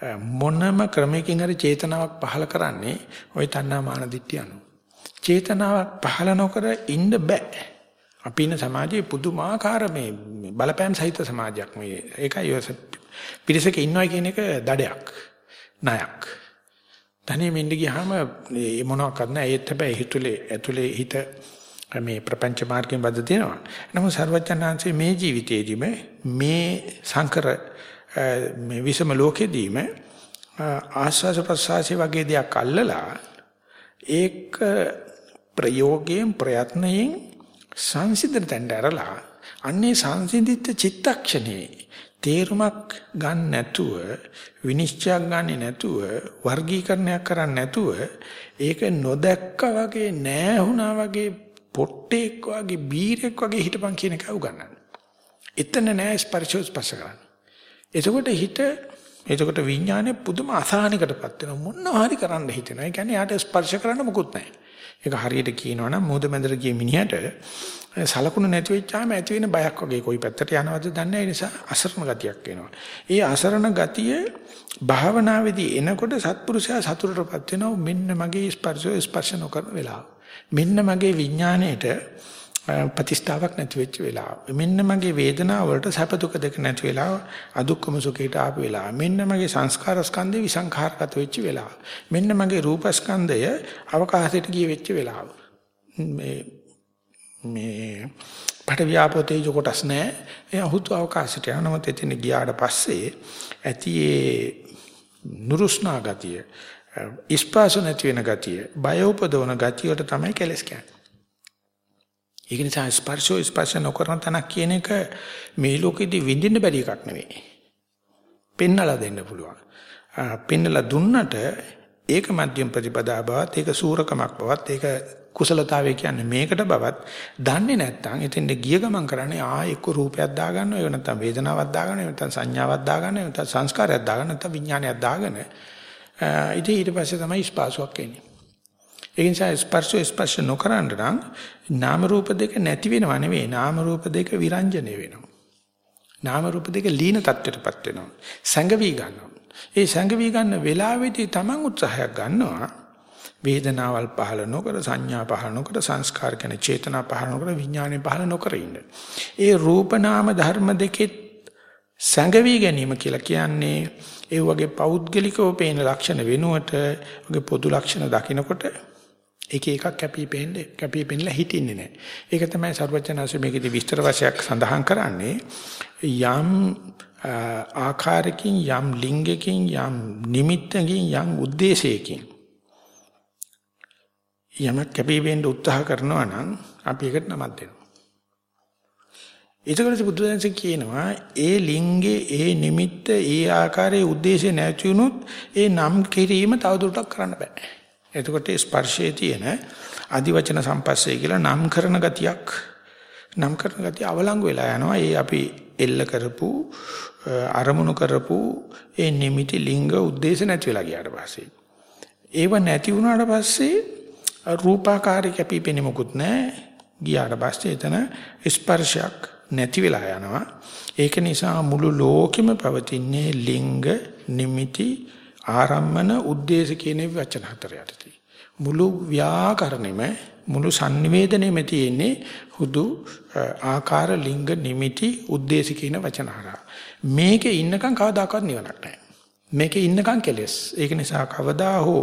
මොනම ක්‍රමයකින් හරි චේතනාවක් පහළ කරන්නේ ওই තණ්හා මාන දිට්ඨිය අනුව. චේතනාවක් පහළ නොකර ඉන්න බෑ. අපි ඉන්න සමාජයේ පුදුමාකාර මේ බලපෑම් සහිත සමාජයක් මේ. ඒකයි පිරිසක ඉන්නවා කියන එක දඩයක්. ණයක්. තනියම ඉන්න ගියාම මේ මොනවක්වත් නැහැ. ඒත් හැබැයි හිතුලේ ඇතුලේ හිත මේ ප්‍රපංච මාර්ගයෙන් බද්ධ තියෙනවා. නමුත් ਸਰවඥාන්සේ මේ ජීවිතේදීම මේ සංකර මේ විසම ලෝකෙදීම ආස්වාස ප්‍රසආසි වගේ දෙයක් අල්ලලා ඒක ප්‍රයෝගයෙන් ප්‍රයත්නයෙන් සංසිඳන තැනට ඇරලා අන්නේ සංසිඳිත චිත්තක්ෂණේ තේරුමක් ගන්න නැතුව විනිශ්චයක් ගන්න නැතුව වර්ගීකරණයක් කරන්න නැතුව ඒක නොදැක්කා වගේ නැහැ වගේ පොට්ටෙක් වගේ බීරෙක් වගේ හිටපන් කියන එක උගන්නන්න. එතන නෑ ස්පර්ශෝ ස්පර්ශ කරන්න. එතකොට හිත එතකොට විඥානේ පුදුම අසහනයකටපත් වෙනවා මොනවා හරි කරන්න හිතෙනවා. ඒ කියන්නේ යාට ස්පර්ශ කරන්න මොකුත් නැහැ. ඒක හරියට කියනවා නම් මෝද මැදට ගිය මිනිහට සලකුණු නැති වෙච්චාම ඇති වෙන බයක් වගේ කොයි පැත්තට යනවද දන්නේ නැහැ නිසා අසරණ ගතියක් එනවා. ඒ අසරණ ගතිය භාවනාවේදී එනකොට සත්පුරුෂයා සතුටටපත් වෙනවා මෙන්න මගේ ස්පර්ශය ස්පර්ශ නොකරන වෙලාව. මෙන්න මගේ විඥාණයට ප්‍රතිස්ථාවක් නැති වෙච්ච වෙලාව. මෙන්න මගේ වේදනාව වලට සැප දුක දෙක නැති වෙලාව. අදුක්කම සුඛයට ආපු වෙලාව. මෙන්න මගේ සංස්කාර ස්කන්ධේ විසංඛාරගත වෙච්ච වෙලාව. මෙන්න මගේ රූප ස්කන්ධය අවකාශයට ගිය වෙච්ච වෙලාව. මේ මේ පටවියාපෝතේ කොටස් නැහැ. එයා හුතු අවකාශයට යනවා. එතන ගියාට පස්සේ ඇති ඒ නුරුස්නා ගතිය, ඉස්පාසු නැති වෙන ගතිය, බය උපදවන ගතියට තමයි කෙලස් කියන්නේ. ඒක නිසා ස්පර්ශෝ ස්පර්ශ නොකරන තනක් කියන එක මේ ලෝකෙදි විඳින්න බැරි එකක් නෙවෙයි. පෙන්නලා දෙන්න පුළුවන්. පෙන්නලා දුන්නට ඒක මධ්‍යම ප්‍රතිපදා බවත් ඒක සූරකමක් බවත් ඒක කුසලතාවය කියන්නේ මේකට බවත් දන්නේ නැත්නම් එතෙන්ද ගිය ගමන් කරන්නේ ආ එක්ක රූපයක් දාගන්නවා ඒක නැත්නම් වේදනාවක් දාගන්නවා ඒක නැත්නම් සංඥාවක් දාගන්නවා ඒක නැත්නම් සංස්කාරයක් දාගන්නවා නැත්නම් විඥානයක් දාගෙන ඉතින් ඊට පස්සේ තමයි ස්පාසුවක් එන්නේ ඒ නිසා ස්පර්ශ ස්පර්ශ නොකරන නම් නාම රූප දෙක නැති වෙනව නෙවෙයි නාම රූප දෙක විරංජනේ වෙනවා. නාම රූප දෙක ලීන තත්ත්වයටපත් වෙනවා. සංගවි ගන්නවා. ඒ සංගවි ගන්න වෙලාවෙදී Taman උත්සාහයක් ගන්නවා. වේදනාවල් පහළ නොකර සංඥා පහළ නොකර සංස්කාර කියන චේතනා පහළ නොකර විඥානය පහළ නොකර ඉන්න. ඒ රූප නාම ධර්ම දෙකෙත් සංගවි ගැනීම කියලා කියන්නේ ඒ වගේ පෞද්ගලිකව පේන ලක්ෂණ වෙනුවට වගේ පොදු ලක්ෂණ දකිනකොට ඒක එකක් කැපී පෙනෙන්නේ කැපී පෙනෙලා හිටින්නේ නැහැ. ඒක තමයි ਸਰවඥාන්සේ මේකෙදි විස්තර වශයෙන් සඳහන් කරන්නේ යම් ආකාරකින් යම් ලිංගකින් යම් නිමිත්තකින් යම් ಉದ್ದೇಶයකින් යමක් කැපී පෙනෙන්න උත්සාහ කරනවා නම් අපි ඒකට නමක් දෙනවා. ඒකවලදී බුදුදහමෙන් කියනවා ඒ ලිංගේ ඒ නිමිත්ත ඒ ආකාරයේ ಉದ್ದೇಶය නැති වුණොත් ඒ නම් කිරීම තවදුරටත් කරන්න බෑ. එතකොට ස්පර්ශයේ තියෙන අදිවචන සම්පස්සේ කියලා නම් කරන ගතියක් නම් කරන ගතිය අවලංගු වෙලා යනවා. ඒ අපි එල්ල කරපු අරමුණු කරපු ඒ නිමිති ලිංග උද්දේශ නැති වෙලා ගියාට පස්සේ. ඒව නැති වුණාට පස්සේ රූපාකාරී කැපිපෙන්නේ මොකුත් නැහැ. ගියාට පස්සේ එතන ස්පර්ශයක් නැති වෙලා යනවා. ඒක නිසා මුළු ලෝකෙම පවතින්නේ ලිංග නිමිති ආරම්මන උද්දේශ කියන වචන හතර යටතේ. මුළු ව්‍යාකරණෙම මුළු sannivedaneම තියෙන්නේ හුදු ආකාර ලිංග නිමිති උද්දේශ කියන වචන හරහා. මේකේ ඉන්නකම් කවදාකවත් නිවනක් නැහැ. මේකේ ඉන්නකම් කෙලෙස්. ඒක නිසා කවදා හෝ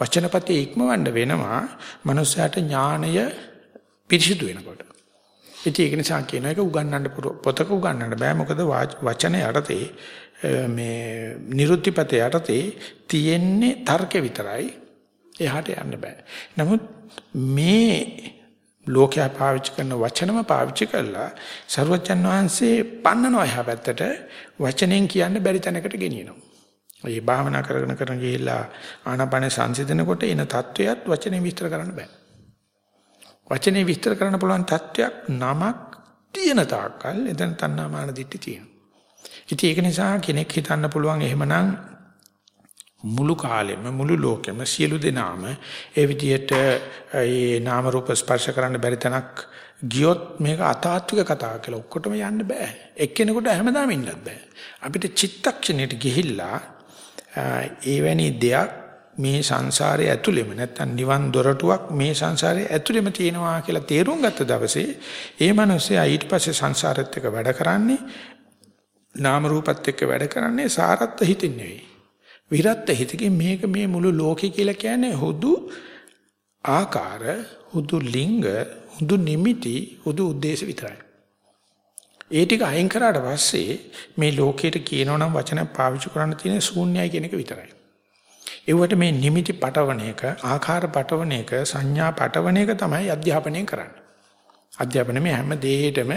වචනපතේ ඉක්මවන්න වෙනවා මනුස්සයාට ඥාණය පිරිසිදු වෙනකොට. ඉතින් ඒක නිසා කියන එක උගන්වන්න පොතක උගන්වන්න බෑ මොකද වචන යටතේ මේ නිරුද්ධිපත යටතේ තියෙන්නේ තර්ක විතරයි. එහාට යන්න බෑ. නමුත් මේ ලෝකයා පාවිච්චි කරන වචනම පාවිච්චි කළා සර්වජන් වහන්සේ පන්නනවා එහා පැත්තට වචනෙන් කියන්න බැරි තැනකට ගෙනියනවා. ඒ භාවනා කරගෙන කරගෙන ගිහිල්ලා ආනාපාන සංසිඳනකොට එන தত্ত্বයත් වචනේ විස්තර කරන්න බෑ. වචනේ විස්තර කරන්න පුළුවන් தত্ত্বයක් නමක් තියෙන තාක්කල් එතන තණ්හා මාන දිට්ඨි තියෙනවා. ඉතින් ඒක නිසා කෙනෙක් හිතන්න පුළුවන් එහෙමනම් මුළු කාලෙම මුළු ලෝකෙම සියලු දෙනාම ඒ විදිහට ඒ නාම රූප ස්පර්ශ කරන්න බැරි තැනක් ගියොත් මේක අතාත්වික කතාවක් කියලා ඔක්කොටම යන්න බෑ. එක්කෙනෙකුට හැමදාම ඉන්නත් බෑ. අපිට චිත්තක්ෂණයට ගිහිල්ලා එවැනි දෙයක් මේ සංසාරයේ ඇතුළෙම නැත්තම් නිවන් දොරටුවක් මේ සංසාරයේ ඇතුළෙම තියෙනවා කියලා තේරුම් ගත්ත දවසේ ඒ මිනිස්සයා ඊට පස්සේ සංසාරෙත් එක්ක වැඩ කරන්නේ නාම රූපත් එක්ක වැඩ කරන්නේ සාරත්ත හිතින් නෙවෙයි. විරත්ත හිතකින් මේක මේ මුළු ලෝකේ කියලා කියන්නේ හුදු ආකාර, හුදු ලිංග, හුදු නිමිති, හුදු ಉದ್ದೇಶ විතරයි. ඒ ටික අයින් කරාට පස්සේ මේ ලෝකයට කියනවනම් වචන පාවිච්චි කරන්න තියෙන ශූන්‍යයි කියන එක විතරයි. ඒවට මේ නිමිති පටවන එක, ආකාර පටවන එක, සංඥා පටවන එක තමයි අධ්‍යාපනය කරන්නේ. අධ්‍යාපනයේ මේ හැම දෙයකටම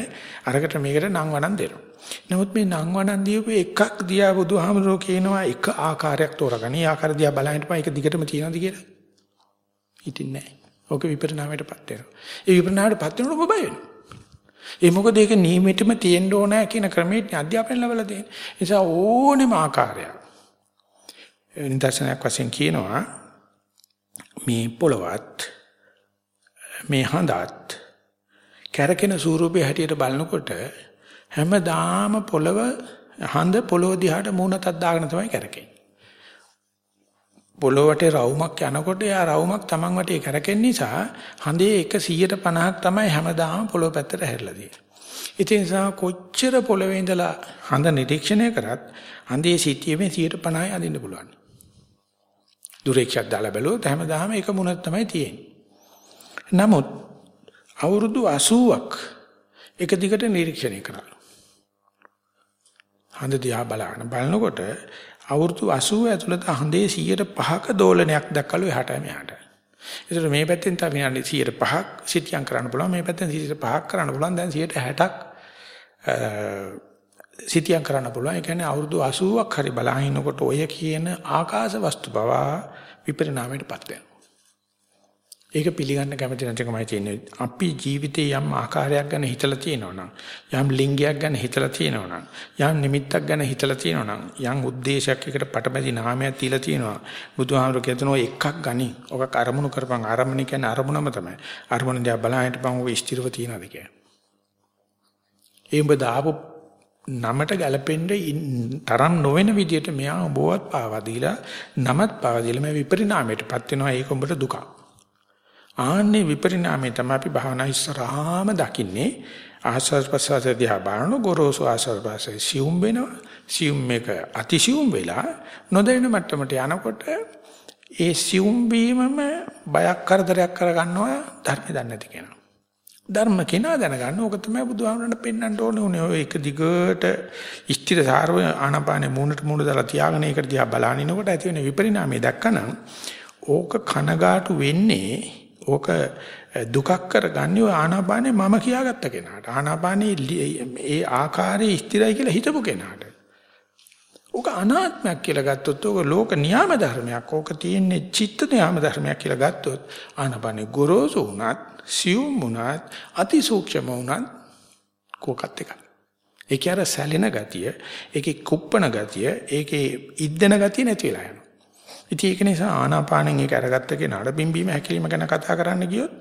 අරකට මේකට නම් වණන් දෙනවා. නමුත් මේ නම් වණන් දීපු එකක් දියා බුදුහාමුදුරුවෝ කියනවා එක ආකාරයක් තෝරගන්න. ඒ ආකාරය දිහා බලහින්පම ඒක දිගටම තියනවාද කියලා? හිතින්නේ නැහැ. ඕක විපරිණාමයටපත් වෙනවා. ඒ විපරිණාමයටපත් වෙනකොට ඔබ බය වෙනවා. ඒ මොකද ඒක නියමෙටම තියෙන්න ඕන කියන ක්‍රමයේ අධ්‍යාපනය ලැබලා තියෙන. නිසා ඕනෙම ආකාරයක් නිදර්ශනයක් වශයෙන් කියනවා මේ පොළවත් මේ හඳත් කැරකෙන ස්වරූපය හැටියට බලනකොට හැමදාම පොළව හඳ පොළොව දිහාට මූණතක් දාගෙන තමයි කැරකෙන්නේ. පොළොවට රවුමක් යනකොට යා රවුමක් Taman වටේ කැරකෙන නිසා හඳේ 150ක් තමයි හැමදාම පොළොව පැත්තට හැරිලා තියෙන්නේ. ඉතින් නිසා කොච්චර පොළවේ ඉඳලා හඳ නිරීක්ෂණය කරත් හඳේ සිටියමේ 150යි අඳින්න පුළුවන්. දුරේක්ෂයක් දාලා බැලුවොත් හැමදාම එක මුණක් තමයි තියෙන්නේ. නමුත් අවුරුදු 80ක් එක දිගට නිරීක්ෂණය කරා. හඳ දිහා බලන බලනකොට අවුරුදු 80 ඇතුළත හඳේ 105ක දෝලනයක් දැක්කලු එහාට මෙහාට. ඒතර මේ පැත්තෙන් තව විනාඩි 105ක් සිටියම් කරන්න පුළුවන් මේ පැත්තෙන් 105ක් කරන්න පුළුවන් දැන් 60ක් සිටියම් කරන්න පුළුවන්. ඒ කියන්නේ අවුරුදු 80ක් හරි බලහිනකොට ඔය කියන ආකාශ වස්තු බව විපරිණාමයටපත් වෙනවා. ඒක පිළිගන්න කැමති නැතිකමයි තියෙන්නේ. අපි ජීවිතේ යම් ආකාරයක් ගැන හිතලා තියෙනවනම්, යම් ලිංගයක් ගැන හිතලා තියෙනවනම්, යම් නිමිත්තක් ගැන හිතලා තියෙනවනම්, යම් ಉದ್ದೇಶයක් එකට පටබැඳි නාමයක් තියලා තියෙනවා. බුදුහාමර කියනවා එකක් ගනි. ඔකක් අරමුණු කරපන්. අරමුණ කියන්නේ අරමුණම තමයි. අරමුණ දිහා බලහින්ට පන් ඔය ස්ථිරව තියනද කියලා. ඒ උඹ දාපු නමට ගැලපෙන්න තරම් නොවන විදියට මෙයා ඔබවත් පාවා දීලා නමත් පාවා දීලා මේ විපරිණාමයටපත් වෙනවා ඒක උඹට දුකක්. ආන්නේ විපරිණාමය තමයි අපි භාවනා ඉස්සරහාම දකින්නේ. ආස්වාද ප්‍රසවාස දිහා බලන ගොරෝසු ආස්වාද ප්‍රසවාස සියුම් වෙනවා. සියුම් එක අතිසියුම් වෙලා නොදැනෙන මට්ටමට යනකොට ඒ සියුම් වීමම බයක් කරදරයක් කරගන්නවා ධර්ම දන්නේ නැති කෙනා. ධර්ම කෙනා දැනගන්න ඕක තමයි බුදුහාමරණ පෙන්වන්න ඕනේ. උනේ ඔය එක දිගට ස්ථිර සාරව ආනාපානේ මූණට මූණ දාලා තියාගෙන ඒකට දිහා බලනිනකොට ඇති වෙන විපරිණාමය දැක්කනම් ඕක කනගාටු වෙන්නේ ඕක දුකක් කරගන්නේ ඔය ආනාපානේ මම කියාගත්ත කෙනාට. ආනාපානේ ඒ ආකාරයේ ස්ථිරයි කියලා හිතපු කෙනාට. ඕක අනාත්මයක් කියලා ගත්තොත් ඕක ලෝක නියාම ධර්මයක්. ඕක තියෙන්නේ චිත්ත නියාම ධර්මයක් කියලා ගත්තොත් ආනාපානේ ගොරෝසු වුණත්, සියුම් වුණත්, අතිසූක්ෂම වුණත් කෝකත් එකයි. ඒකේ අර සැලෙන ගතිය, ඒකේ කුප්පන ගතිය, ඒකේ ඉද්දෙන ගතිය නැති වෙලා යනවා. ඉතින් ඒක නිසා ආනාපානෙන් ඒක අරගත්ත කෙනාට බිම්බීම හැකිලිම ගැන කතා කරන්න ගියොත්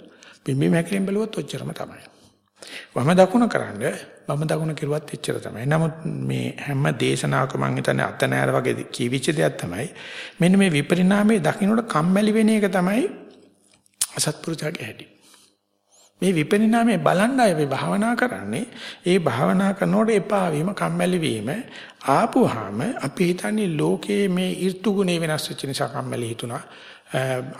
බිම්බීම හැකිලිම බැලුවොත් ඔච්චරම තමයි. වම දකුණ කරන්න වම දකුණ කිරුවත් එච්චර තමයි. නමුත් මේ හැම දේශනාවකම මම හිතන්නේ අත නෑර වගේ කීවිච්ච දෙයක් තමයි. මෙන්න මේ විපරිණාමයේ දකින්නට කම්මැලි වෙන එක තමයි අසත්පුරුෂයාගේ හැටි. මේ විපරිණාමයේ බලන්න අය මේ භාවනා කරන්නේ. ඒ භාවනා කරනකොට එපා වීම කම්මැලි වීම ආපුවාම අපි හිතන්නේ ලෝකයේ මේ ඍතු ගුණේ වෙනස් වෙච්ච නිසා කම්මැලි හිතුණා.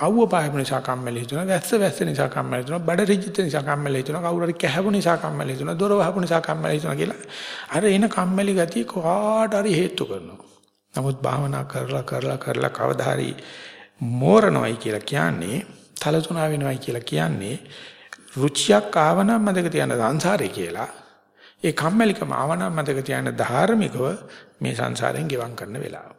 අවුව පායපු නිසා කම්මැලි හිතුණා. වැස්ස වැස්ස නිසා කම්මැලි හිතුණා. බඩ රිජිත නිසා කම්මැලි හිතුණා. කවුරු හරි කැහපු නිසා කම්මැලි හිතුණා. දොර වහපු නිසා කම්මැලි හිතුණා කියලා. අර එන කම්මැලි ගතිය කොහාට හරි හේතු කරනවා. නමුත් භාවනා කරලා කරලා කරලා කවදා හරි මෝරණොයි කියලා කියන්නේ තලතුණා වෙනවයි කියලා කියන්නේ රුචියක් ආවනම් මතක තියන්න සංසාරේ කියලා ඒ කම්මැලිකම ආවනම් මතක තියන්න ධාර්මිකව මේ සංසාරයෙන් ගෙවම් කරන වෙලාව.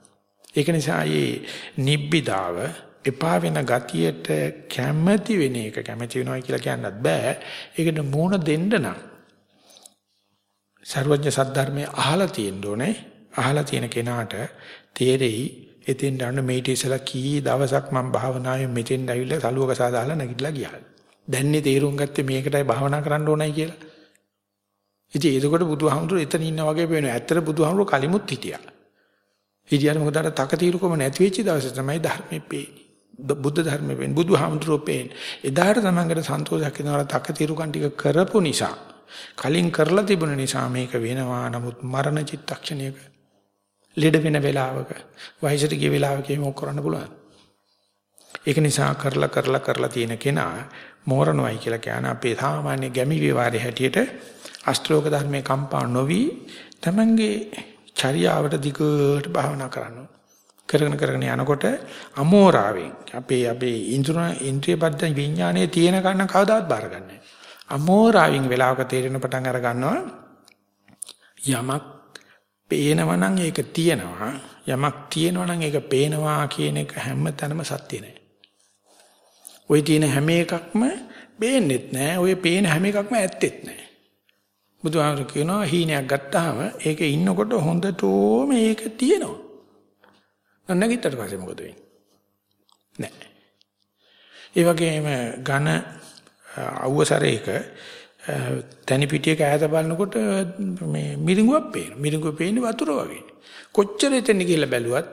ඒක නිසා මේ නිබ්බිදාව එපා වෙන ගතියට කැමැති වෙන එක කැමැති වෙනවා කියලා කියන්නත් බෑ. ඒකට මූණ දෙන්න නම් ਸਰවඥ සද්ධර්මයේ අහලා තියෙන්න ඕනේ. අහලා තියෙන කෙනාට තේරෙයි එතෙන් යන මේටි ඉසලා කී දවසක් මම භාවනාවේ මෙතෙන් ඇවිල්ලා සලුවක සාදාලා නැගිටලා ගියා. දැන්නේ තේරුම් ගත්තේ මේකටයි භාවනා කරන්න ඕනයි කියලා. ඉතින් එතකොට බුදුහාමුදුරු එතන ඉන්න වගේ පේනවා. ඇත්තට බුදුහාමුදුරු කලිමුත් හිටියා. හිටියන මොකද අර තකතිරුකම නැති වෙච්ච දවසේ තමයි ධර්මෙ පේන්නේ. බුද්ධ ධර්මෙ පේන්නේ. බුදුහාමුදුරුවෝ පේන්නේ. එදාට තමංගට සන්තෝෂයක් වෙනවා තකතිරුකන් ටික කරපු නිසා. කලින් කරලා තිබුණ නිසා මේක වෙනවා. නමුත් මරණ චිත්තක්ෂණයක ලෙඩ වෙන වෙලාවක වයසට ගිය වෙලාවක මේක කරන්න පුළුවන්. ඒක නිසා කරලා කරලා කරලා තියෙන කෙනා මෝරණොයි කියලා කියන අපේ සාමාන්‍ය ගැමි විවාරයේ හැටියට අෂ්ටලෝක ධර්මයේ කම්පා නොවි තමන්ගේ චර්යාවට දිගට භාවනා කරනවා. කරගෙන කරගෙන යනකොට අමෝරාවෙන් අපේ අපේ ඉන්ද්‍රිය ඉන්ද්‍රිය බද්ධ විඥානයේ තියෙන කන්න කවදාවත් බාරගන්නේ අමෝරාවෙන් වෙලාවක තේරෙන පටන් අර ගන්නවා යමක් පේනවා නම් ඒක තියෙනවා යමක් තියෙනවා නම් ඒක පේනවා කියන එක හැම තැනම සත්‍ය නෑ ওই තියෙන හැම එකක්ම බේන්නෙත් නෑ. ඔය පේන හැම එකක්ම ඇත්තෙත් නෑ. බුදුහාමර කියනවා හීනයක් ගත්තාම ඒකේ ඉන්නකොට හොඳටම ඒක තියෙනවා. නැගිට්ටට පස්සේ මොකද වෙන්නේ? නෑ. ඒ වගේම ඝන අවසරයක තනි පිටියක ඈත බලනකොට මේ මිරිඟුවක් පේනවා. මිරිඟුව පේන්නේ වතුර වගේ. කොච්චර එතන කියලා බැලුවත්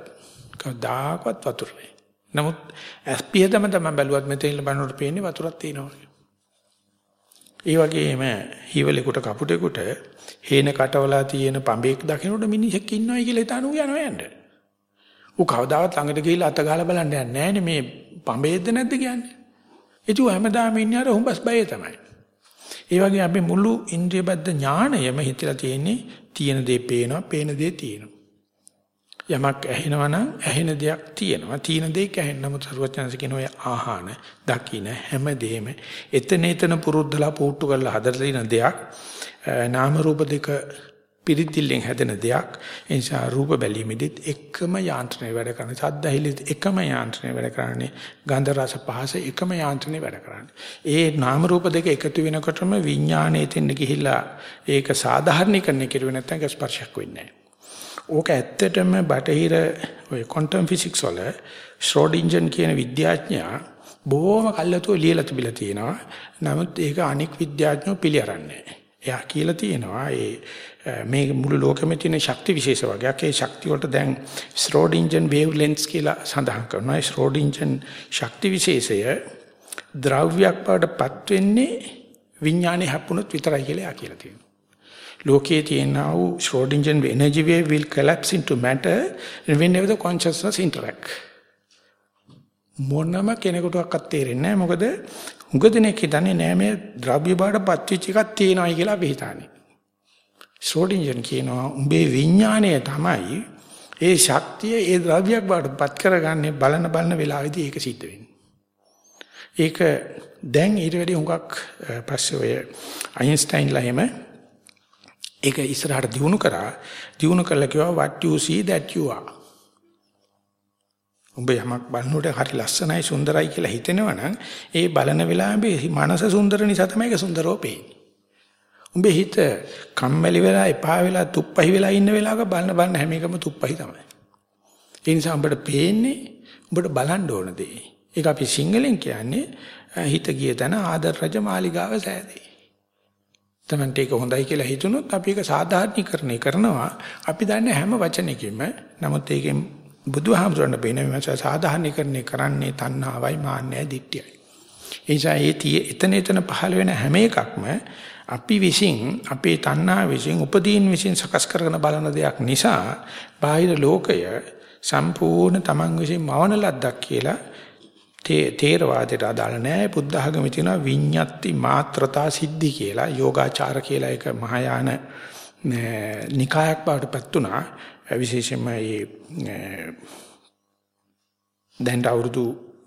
කවදාකවත් වතුර නෑ. නමුත් ඇස්පියදම තමයි බැලුවත් මෙතන බලනකොට පේන්නේ වතුරක් තියෙනවා. ඒ වගේම හිවලෙකුට කපුටෙකුට හේන කටවලා තියෙන පඹේක් දකිනකොට මිනිහෙක් ඉන්නවයි කියලා හිතාන ඌ යනවා යන්න. ඌ කවදාවත් ළඟට ගිහිල්ලා අත ගාලා බලන්න යන්නේ නැහැනේ මේ පඹේද්ද නැද්ද කියන්නේ. ඒක හැමදාම ඉන්නේ අර හුඹස් බයේ තමයි. ඒ වගේ අපි මුළු ඉන්ද්‍රිය බද්ධ ඥාණයම හිතලා තියෙන්නේ තියෙන දේ පේනවා, පේන දේ තියෙනවා. යමක් ඇහෙනවා නම් ඇහෙන දෙයක් තියෙනවා. තියෙන දෙයක් ඇහෙන නමුත් සරුවචනස කියන ඔය ආහාන, දකින හැමදේම එතන එතන පුරුද්දලා පුට්ටු කරලා හදලා තියෙන දෙයක්. නාම රූප දෙක පිරිතිල්ලෙන් හැදෙන දෙයක්. ඒ නිසා රූප බැලීමෙදිත් එකම යාන්ත්‍රණය වැඩ කරන්නේ. සද්ද ඇහිලිත් එකම යාන්ත්‍රණය වැඩ කරන්නේ. ගන්ධ රස පහස එකම යාන්ත්‍රණය වැඩ කරන්නේ. ඒ නාම රූප දෙක එකතු වෙනකොටම විඥාණය එතෙන්ද ගිහිල්ලා ඒක සාධාරණීකරණය කෙරුවේ නැත්නම් ස්පර්ශයක් වෙන්නේ නැහැ. ඕක ඇත්තටම බටහිර ඔය ක්වොන්ටම් ෆිසික්ස් වල ශ්‍රෝඩින්ජන් කියන විද්‍යාඥයා බොහොම කල්ලාතෝ ලියලා තිබිලා තියෙනවා. නමුත් ඒක අනෙක් විද්‍යාඥයෝ පිළිඅරන්නේ එයා කියලා තියෙනවා ඒ මේ මුළු ලෝකෙම තියෙන ශක්ති විශේෂ වර්ගයක්. ඒ ශක්තිය වලට දැන් ශ්‍රෝඩින්ජන් වේව් ලෙන්ස් කියලා සඳහන් කරනවා. ඒ ශ්‍රෝඩින්ජන් ශක්ති විශේෂය ද්‍රව්‍යයක් බවට පත් වෙන්නේ විඥානේ හැප්පුණොත් විතරයි කියලා එයා කියලා තියෙනවා. ලෝකයේ තියෙනා වූ Schrodinger energy wave will collapse into matter whenever the consciousness interact. මොනම කෙනෙකුටවත් තේරෙන්නේ නැහැ මොකද හුඟ දෙනෙක් හිතන්නේ නෑ මේ ද්‍රව්‍ය බාඩ පත්විච් එකක් තියෙනවායි කියලා අපි හිතන්නේ. Schrodinger කියනවා උඹේ විඥාණය තමයි ඒ ශක්තිය ඒ ද්‍රව්‍යයක් බාඩ පත් කරගන්නේ බලන බලන වෙලාවෙදී ඒක සිද්ධ වෙන්නේ. ඒක දැන් ඊට වැඩි හුඟක් පස්සේ ඔය අයින්ස්ටයින්ලා එහෙම ඒක ඉස්සරහට දිනු කරා දිනු කළා කිව්වා what you see that you are. උඹ යමක් බලනකොට හරි ලස්සනයි සුන්දරයි කියලා හිතෙනවනම් ඒ බලන වෙලාවේ මනස සුන්දර නිසා තමයි ඒක සුන්දරෝ පේන්නේ. උඹේ හිත කම්මැලි වෙලා එපා වෙලා තුප්පහි වෙලා ඉන්න වෙලාවක බලන බලන හැම එකම තුප්පහි තමයි. ඒ නිසා උඹට පේන්නේ උඹට බලන්න ඕන දේ. ඒක අපි සිංහලෙන් කියන්නේ හිත ගිය තැන ආදර රජ මාලිගාව සෑදේ. තමන්ට ඒක හොඳයි කියලා හිතුනොත් අපි ඒක සාධාරණීකරණය කරනවා. අපි දන්නේ හැම වචනයකින්ම නමුත් ඒකෙන් බුදුහාමුදුරන් බේන විමස සාධාරණීකරණය කරන්නේ තණ්හාවයි මාන්නයයි දිට්ඨියයි. ඒ නිසා ඒ එතන එතන පහළ වෙන හැම එකක්ම අපි විසින් අපේ තණ්හා විසින් උපදීන් විසින් සකස් කරගෙන බලන දෙයක් නිසා බාහිර ලෝකය සම්පූර්ණ තමන් විසින් මවන ලද්දක් කියලා තේරවාදයට අදාළ නැහැ බුද්ධ ආගමේ තියෙනවා විඤ්ඤාති මාත්‍රතා සිද්ධි කියලා යෝගාචාර කියලා එක මහායාන නිකායක් බවට පත් වුණා විශේෂයෙන්ම මේ දැන් අවුරුදු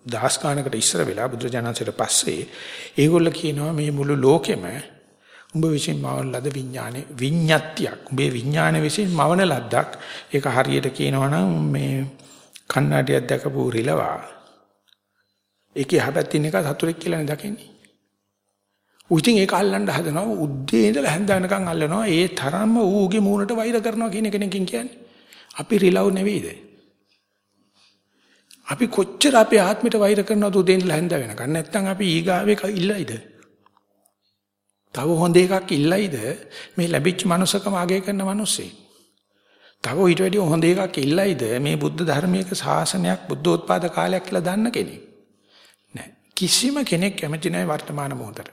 දහස් ගානකට ඉස්සර වෙලා බුදුරජාණන්සේට පස්සේ ඒගොල්ල කියනවා මේ මුළු ලෝකෙම උඹ විසින් මවන ලද විඥානේ විඤ්ඤාතියක්. උඹේ විඥාන විසින් මවන ලද්දක්. ඒක හරියට කියනවා නම් මේ කන්නඩියක් දැකපු රිලවා ඒකේ හැබැයි එක සතුරෙක් කියලානේ දකින්නේ. උිතින් ඒක අල්ලන්න හදනවා උද්දී ඉඳලා හැන්දනකම් අල්ලනවා ඒ තරම්ම ඌගේ මූණට වෛර කරනවා කියන කෙනකින් කියන්නේ. අපි රිලව් නෙවෙයිද? අපි කොච්චර අපේ ආත්මයට වෛර කරනවද උදේ ඉඳලා හැන්ද වෙනකන් නැත්නම් අපි ඊගාවේ ඉල්ලයිද? තව හොඳ එකක් ඉල්ලයිද මේ ලැබිච්ච මනුස්සකම අගය කරන මිනිස්සේ? තව ඊට වැඩිය හොඳ එකක් ඉල්ලයිද මේ බුද්ධ ධර්මයක ශාසනයක් බුද්ධෝත්පාද කාලයක් කියලා දන්න කෙනෙක්? කිසිම කෙනෙක් කැමති නැහැ වර්තමාන මොහොතට.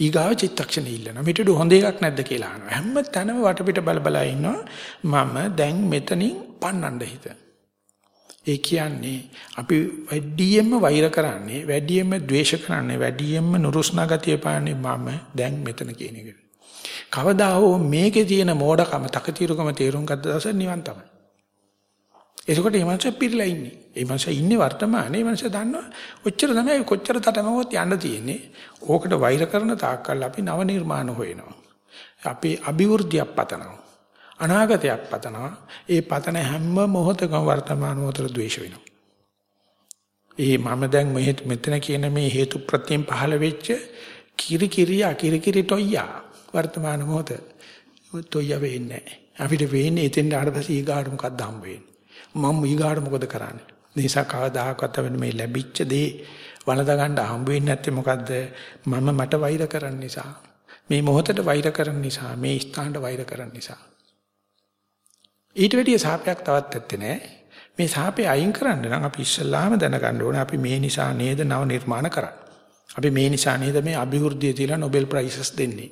ඊගාව චිත්තක්ෂණ ඉල්ලන. මෙතන හොඳ එකක් නැද්ද කියලා අහනවා. හැම තැනම වටපිට බල බල ඉන්නවා. මම දැන් මෙතනින් පන්නන්න හිත. ඒ කියන්නේ අපි වැඩියෙන්ම වෛර කරන්නේ, වැඩියෙන්ම ද්වේෂ කරන්නේ, වැඩියෙන්ම නුරුස්නා ගතිය පාන්නේ මම දැන් මෙතන කියන එක. කවදා හෝ මේකේ තියෙන මෝඩකම, තකතිරුකම තේරුම් ගත්ත දවස නිවන් තමයි. එතකොට මේ මනුස්සයා පිරලා ඉන්නේ. මේ මනුස්සයා ඉන්නේ වර්තමානයේ. මේ මනුස්සයා දන්නවා ඔච්චර තමයි කොච්චර තටමවත් යන්න තියෙන්නේ. ඕකට වෛර කරන තාක්කල් අපි නව නිර්මාණ හොයනවා. අපි අභිවෘද්ධියක් පතනවා. අනාගතයක් පතනවා. ඒ පතන හැම මොහොතකම වර්තමාන මොහොතට ද්වේෂ වෙනවා. ඒ මම දැන් මෙතන කියන මේ හේතු ප්‍රත්‍යයෙන් පහළ වෙච්ච කිරි කිරියා කිරි කිරි toyya වර්තමාන මොහොත toyya වෙන්නේ නැහැ. අපිට වෙන්නේ එතෙන් ආවට පස්සේ ඊගාට මොකක්ද හම්බ වෙන්නේ. මම ඊගාට මොකද කරන්නේ? නිසා කවදාහක්වත් වෙන මේ ලැබිච්ච දේ වළඳ ගන්න හම්බ වෙන්නේ නැත්තේ මොකද්ද? මම මට වෛර කරන නිසා. මේ මොහොතට වෛර කරන නිසා, මේ ස්ථානට වෛර කරන නිසා. ඊට වැඩිය සාපයක් තවත් ඇත්තේ නැහැ. මේ සාපේ අයින් කරන්න නම් අපි ඉස්සල්ලාම දැනගන්න ඕනේ අපි මේ නිසා නේද නව නිර්මාණ කරන්නේ. අපි මේ නිසා නේද මේ අභිවෘද්ධිය තියලා Nobel Prizes දෙන්නේ.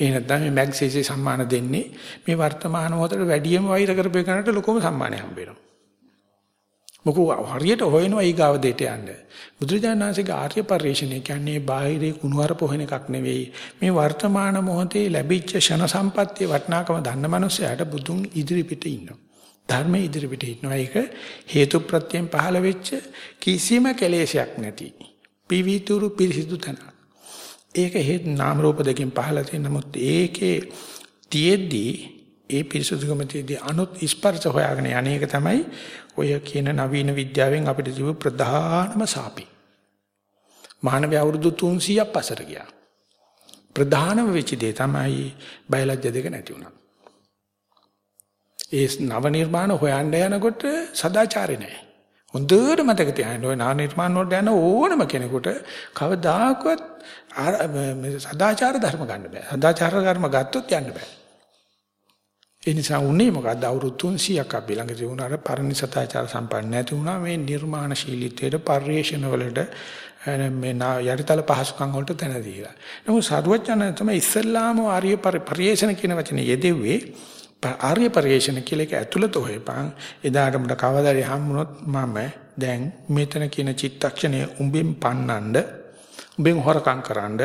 ඒ නැත්නම් මේ මැග්සීසි සම්මාන දෙන්නේ මේ වර්තමාන මොහොතේ වැඩියම වෛර කරපේකනට ලොකම සම්මානය හම්බ වෙනවා. මොකෝ හරියට හොයනවා ඊගාව දෙයට යන්න. බුදුරජාණන් වහන්සේගේ ආර්ය පරිශ්‍රණය කියන්නේ බාහිරේ කුණුහරුප හොයන එකක් නෙවෙයි. මේ වර්තමාන මොහොතේ ලැබිච්ච ෂණ සම්පත්තිය වටිනාකම දන්න මනුස්සයාට බුදුන් ඉදිරි පිට ඉන්නවා. ධර්ම ඉදිරි පිට ඉන්නවා. ඒක හේතු ප්‍රත්‍යයෙන් පහළ වෙච්ච කිසිම කෙලෙසයක් නැති. පිවිතුරු පිරිසිදු තන. ඒක හේත් නාම රූප දෙකෙන් පහළ තියෙන නමුත් ඒකේ තියෙද්දී ඒ පිරිසුදුකම තියදී අනුත් ස්පර්ශ හොයාගෙන යන්නේක තමයි ඔය කියන නවීන විද්‍යාවෙන් අපිට තිබු ප්‍රධානම සාපේ. මානවය අවුරුදු 300ක් පසට ගියා. ප්‍රධානම වෙච්ච දේ තමයි බයලජ්‍ය දෙක නැති වුණා. ඒ නව නිර්මාණ හොයන්න යනකොට සදාචාරේ නැහැ. හොඳට මතක තියාගන්න ඕනේ නව නිර්මාණ වලට යන ඕනම කෙනෙකුට කවදාකවත් සදාචාර ධර්ම ගන්න බෑ. සදාචාර ධර්ම ගත්තොත් යන්න බෑ. ඒ නිසා උනේ මොකද්ද අවුරුදු 300ක් අපි ළඟ තිබුණාට පරිණිසතාචාර සම්පන්න නැති වුණා මේ නිර්මාණශීලීත්වයට පරිේශන වලට මේ යටිතල පහසුකම් වලට තැන දීලා. නමුත් සරුවචන තමයි ඉස්සල්ලාම ආර්ය පරිේශන කියන වචනේ යෙදෙව්වේ ආර්ය පරිේශන කියලා එක ඇතුළත හොයපන් එදාට මට කවදාද හම්බුනොත් මම දැන් මෙතන කියන චිත්තක්ෂණය උඹෙන් පන්නන්න උඹෙන් හොරකම් කරන්න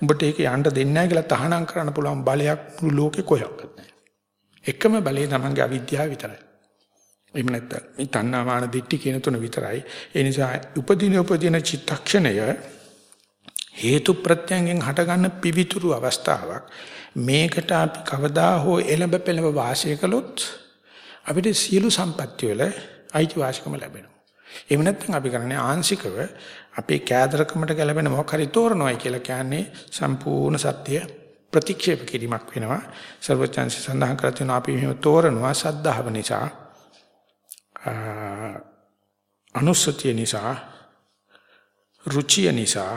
උඹට ඒක යන්න දෙන්නේ නැහැ කියලා තහනම් කරන්න පුළුවන් බලයක් මුළු ලෝකේ කොහෙවත් නැහැ. එකම බලය තමන්ගේ අවිද්‍යාව විතරයි. එහෙම නැත්නම් මේ තණ්හාමාන දිට්ටි කියන තුන විතරයි. ඒ නිසා උපදින උපදින චිත්තක්ෂණය හේතු ප්‍රත්‍යයෙන් හටගන්න පිවිතුරු අවස්ථාවක්. මේකට අපි කවදා හෝ එළඹ පෙළඹ වාසය කළොත් අපිට සියලු සම්පත්‍ය වල අයිතිවාසිකම ලැබෙනවා. එහෙම නැත්නම් අපි කරන්නේ ආංශිකව අපේ කෑදරකමට ගැලපෙන මොකක් හරි තෝරනවායි කියලා කියන්නේ සම්පූර්ණ සත්‍ය ප්‍රතික්ෂේප කිරීමක් වෙනවා. සර්වචන්සි සඳහන් කර තියෙනවා අපි මෙහෙම තෝරනවා සද්ධාව නිසා අනුස්සතිය නිසා රුචිය නිසා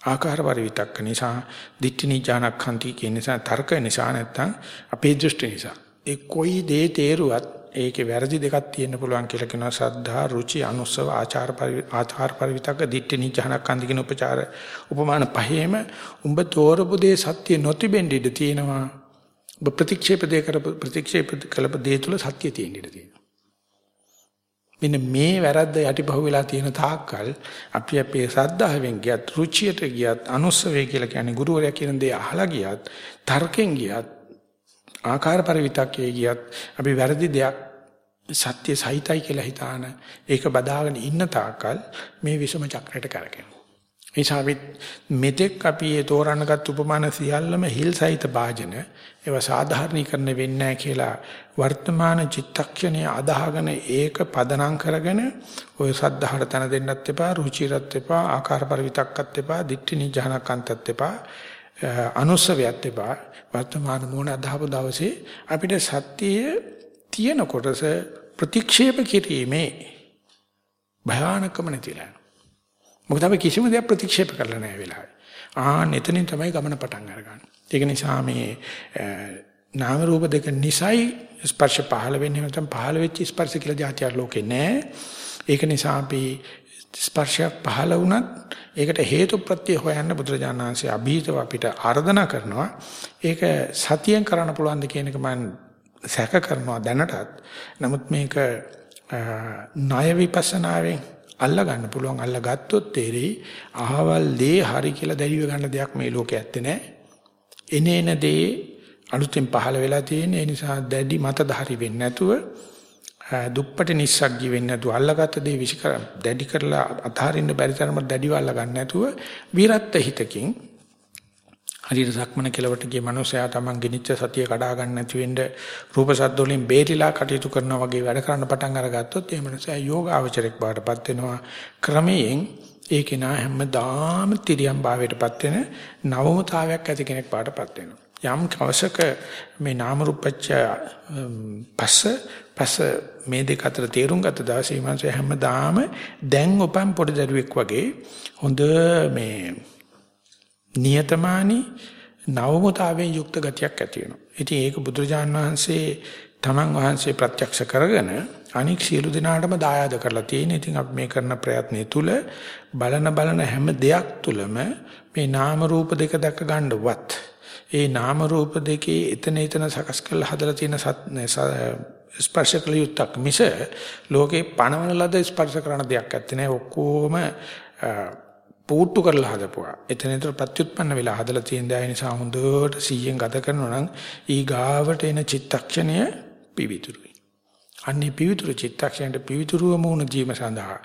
ආකාර පරිවිතක්ක නිසා දිට්ඨිනී ඥානක්ඛන්ති කියන නිසා තර්ක නිසා නැත්තම් අපේ දෘෂ්ටි නිසා ඒ කොයි දේ තේරුවත් ඒකේ වැරදි දෙකක් තියෙන්න පුළුවන් කියලා කියනවා සද්ධා රුචි අනුස්සව ආචාර ආචාර පරිවිතක දිට්ඨි නිජහනක් අන්ති කියන උපචාර උපමාන පහේම උඹ තෝරපු දේ සත්‍ය නොතිබෙන්න ඉඩ තියෙනවා. ඔබ ප්‍රතික්ෂේප දෙ කර ප්‍රතික්ෂේප කළප දේ තුල සත්‍ය තියෙන්න ඉඩ තියෙනවා. මෙන්න මේ වැරද්ද යටිපහුව වෙලා තියෙන තාක්කල් අපි අපේ සද්ධාවෙන් ගියත් රුචියට ගියත් අනුස්සවේ කියලා කියන්නේ ගුරුවරයා කියන දේ අහලා ගියත් තර්කෙන් ගියත් ආකාර පරිවිතක්කේ ගියත් අපි වැරදි දෙයක් සත්‍ය සහිතයි කියලා හිතාන ඒක බදාගෙන ඉන්න තාකල් මේ විසම චක්‍රයට කරකිනවා. නිසා අපි මෙතෙක් අපි ඒ තෝරන්නගත් උපමාන සියල්ලම හිල් සහිත භාජන ඒවා සාධාරණීකරණය වෙන්නේ නැහැ කියලා වර්තමාන චිත්තක්ෂණයේ අදාහගෙන ඒක පදනම් කරගෙන ඔය සද්ධාහට තන දෙන්නත් එපා රුචිරත් එපා ආකාර පරිවිතක්කත් එපා දිට්ඨි නිජහනකන්තත් එපා අනුස්සවයත් එපා වර්තමාන මොන අදහපු දවසේ අපිට සත්‍යය තියෙන කොටස ප්‍රතික්ෂේප කිරීමේ භයානකම නැතිලා මොකද අපි කිසිම දෙයක් ප්‍රතික්ෂේප කරලා නැහැ වෙලාවේ. ආ එතනින් තමයි ගමන පටන් අරගන්නේ. ඒක නිසා මේ නාම රූප දෙක නිසයි ස්පර්ශ පහළ වෙන්නේ නැත්නම් පහළ වෙච්ච ස්පර්ශ කියලා જાතියක් ලෝකේ නැහැ. ඒක නිසා අපි ස්පර්ශයක් පහළ වුණත් ඒකට හේතු ප්‍රත්‍ය හොයන්න බුදුරජාණන් වහන්සේ අභීතව අපිට ආර්දනා කරනවා. ඒක සතියෙන් කරන්න පුළුවන්ද කියන එක මම සැක කරනවා දැනටත්. නමුත් මේක ණය විපස්සනාවෙන් අල්ලා ගන්න පුළුවන් අල්ලා ගත්තොත් තේරෙයි අහවල් දේ හරි කියලා දැරිව ගන්න දෙයක් මේ ලෝකේ ඇත්තේ නැහැ. එනේන දේ අලුතෙන් පහළ වෙලා තියෙන නිසා දැඩි මතධාරි වෙන්නේ නැතුව දුප්පට නිස්සග්ගී වෙන්නේ නැතුව අල්ලගත්ත දේ විශ් කර දැඩි කරලා අතහරින්න බැරි තරම දැඩිව අල්ල ගන්න නැතුව විරත් හිතකින් හරියට සක්මන කෙලවට ගිය මනුස්සයා Taman ගිනිච්ච සතිය කඩා ගන්න නැති වෙන්න රූප සද්ද වලින් බේරිලා කටයුතු කරනවා වගේ වැඩ කරන්න පටන් අරගත්තොත් ඒ මනුස්සයා යෝගාවචරයක් බාටපත් වෙනවා. ක්‍රමයෙන් ඒ කෙනා හැමදාම තිරියම් භාවයටපත් වෙන නවමතාවයක් ඇති කෙනෙක් බාටපත් වෙනවා. යම් අවශ්‍යක මේ නාම රූපච්ච පස්ස පස්ස මේ දෙක අතර තේරුම් ගත්ත දවසේ මනස හැමදාම දැන් උපන් පොඩි දරුවෙක් වගේ හොඳ මේ නියතමානී නවමතාවයෙන් යුක්ත ගතියක් ඇති වෙනවා. ඉතින් ඒක බුදුරජාන් වහන්සේ තමන් වහන්සේ ප්‍රත්‍යක්ෂ කරගෙන අනික් සියලු දෙනාටම දායාද කරලා තියෙන. ඉතින් අපි මේ කරන ප්‍රයත්නය තුල බලන බලන හැම දෙයක් තුලම මේ නාම රූප දෙක දැක ගන්නවත් ඒ නාම රූප දෙකේ එතන එතන සකස් කරලා හදලා තියෙන ස්පර්ශ කළ යුත්තක් මිස ලෝකේ පණවන ලද ස්පර්ශ කරන දෙයක් ඇත්තේ නැහැ ඔක්කොම පූට්ටු කරලා හදපුවා. එතන එතන ප්‍රත්‍යুৎපන්න වෙලා හදලා තියෙන දේ නිසා හොඳට සීයෙන් ගත කරනවා නම් ඊ ගාවට එන චිත්තක්ෂණය පිවිතුරුයි. අන්නේ පිවිතුරු චිත්තක්ෂණයට පිවිතුරුව මුණ දීම සඳහා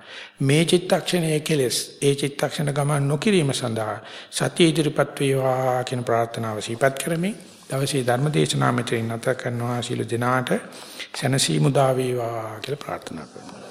මේ චිත්තක්ෂණයේ කෙලස් ඒ චිත්තක්ෂණ ගමන් නොකිරීම සඳහා සතිය ඉදිරිපත් වේවා කියන ප්‍රාර්ථනාව සිහිපත් කරමින් දවසේ ධර්ම දේශනාව මෙතනින් නැත කරනවා. සීල දිනාට සනසීමු දා වේවා කියලා ප්‍රාර්ථනා කරනවා.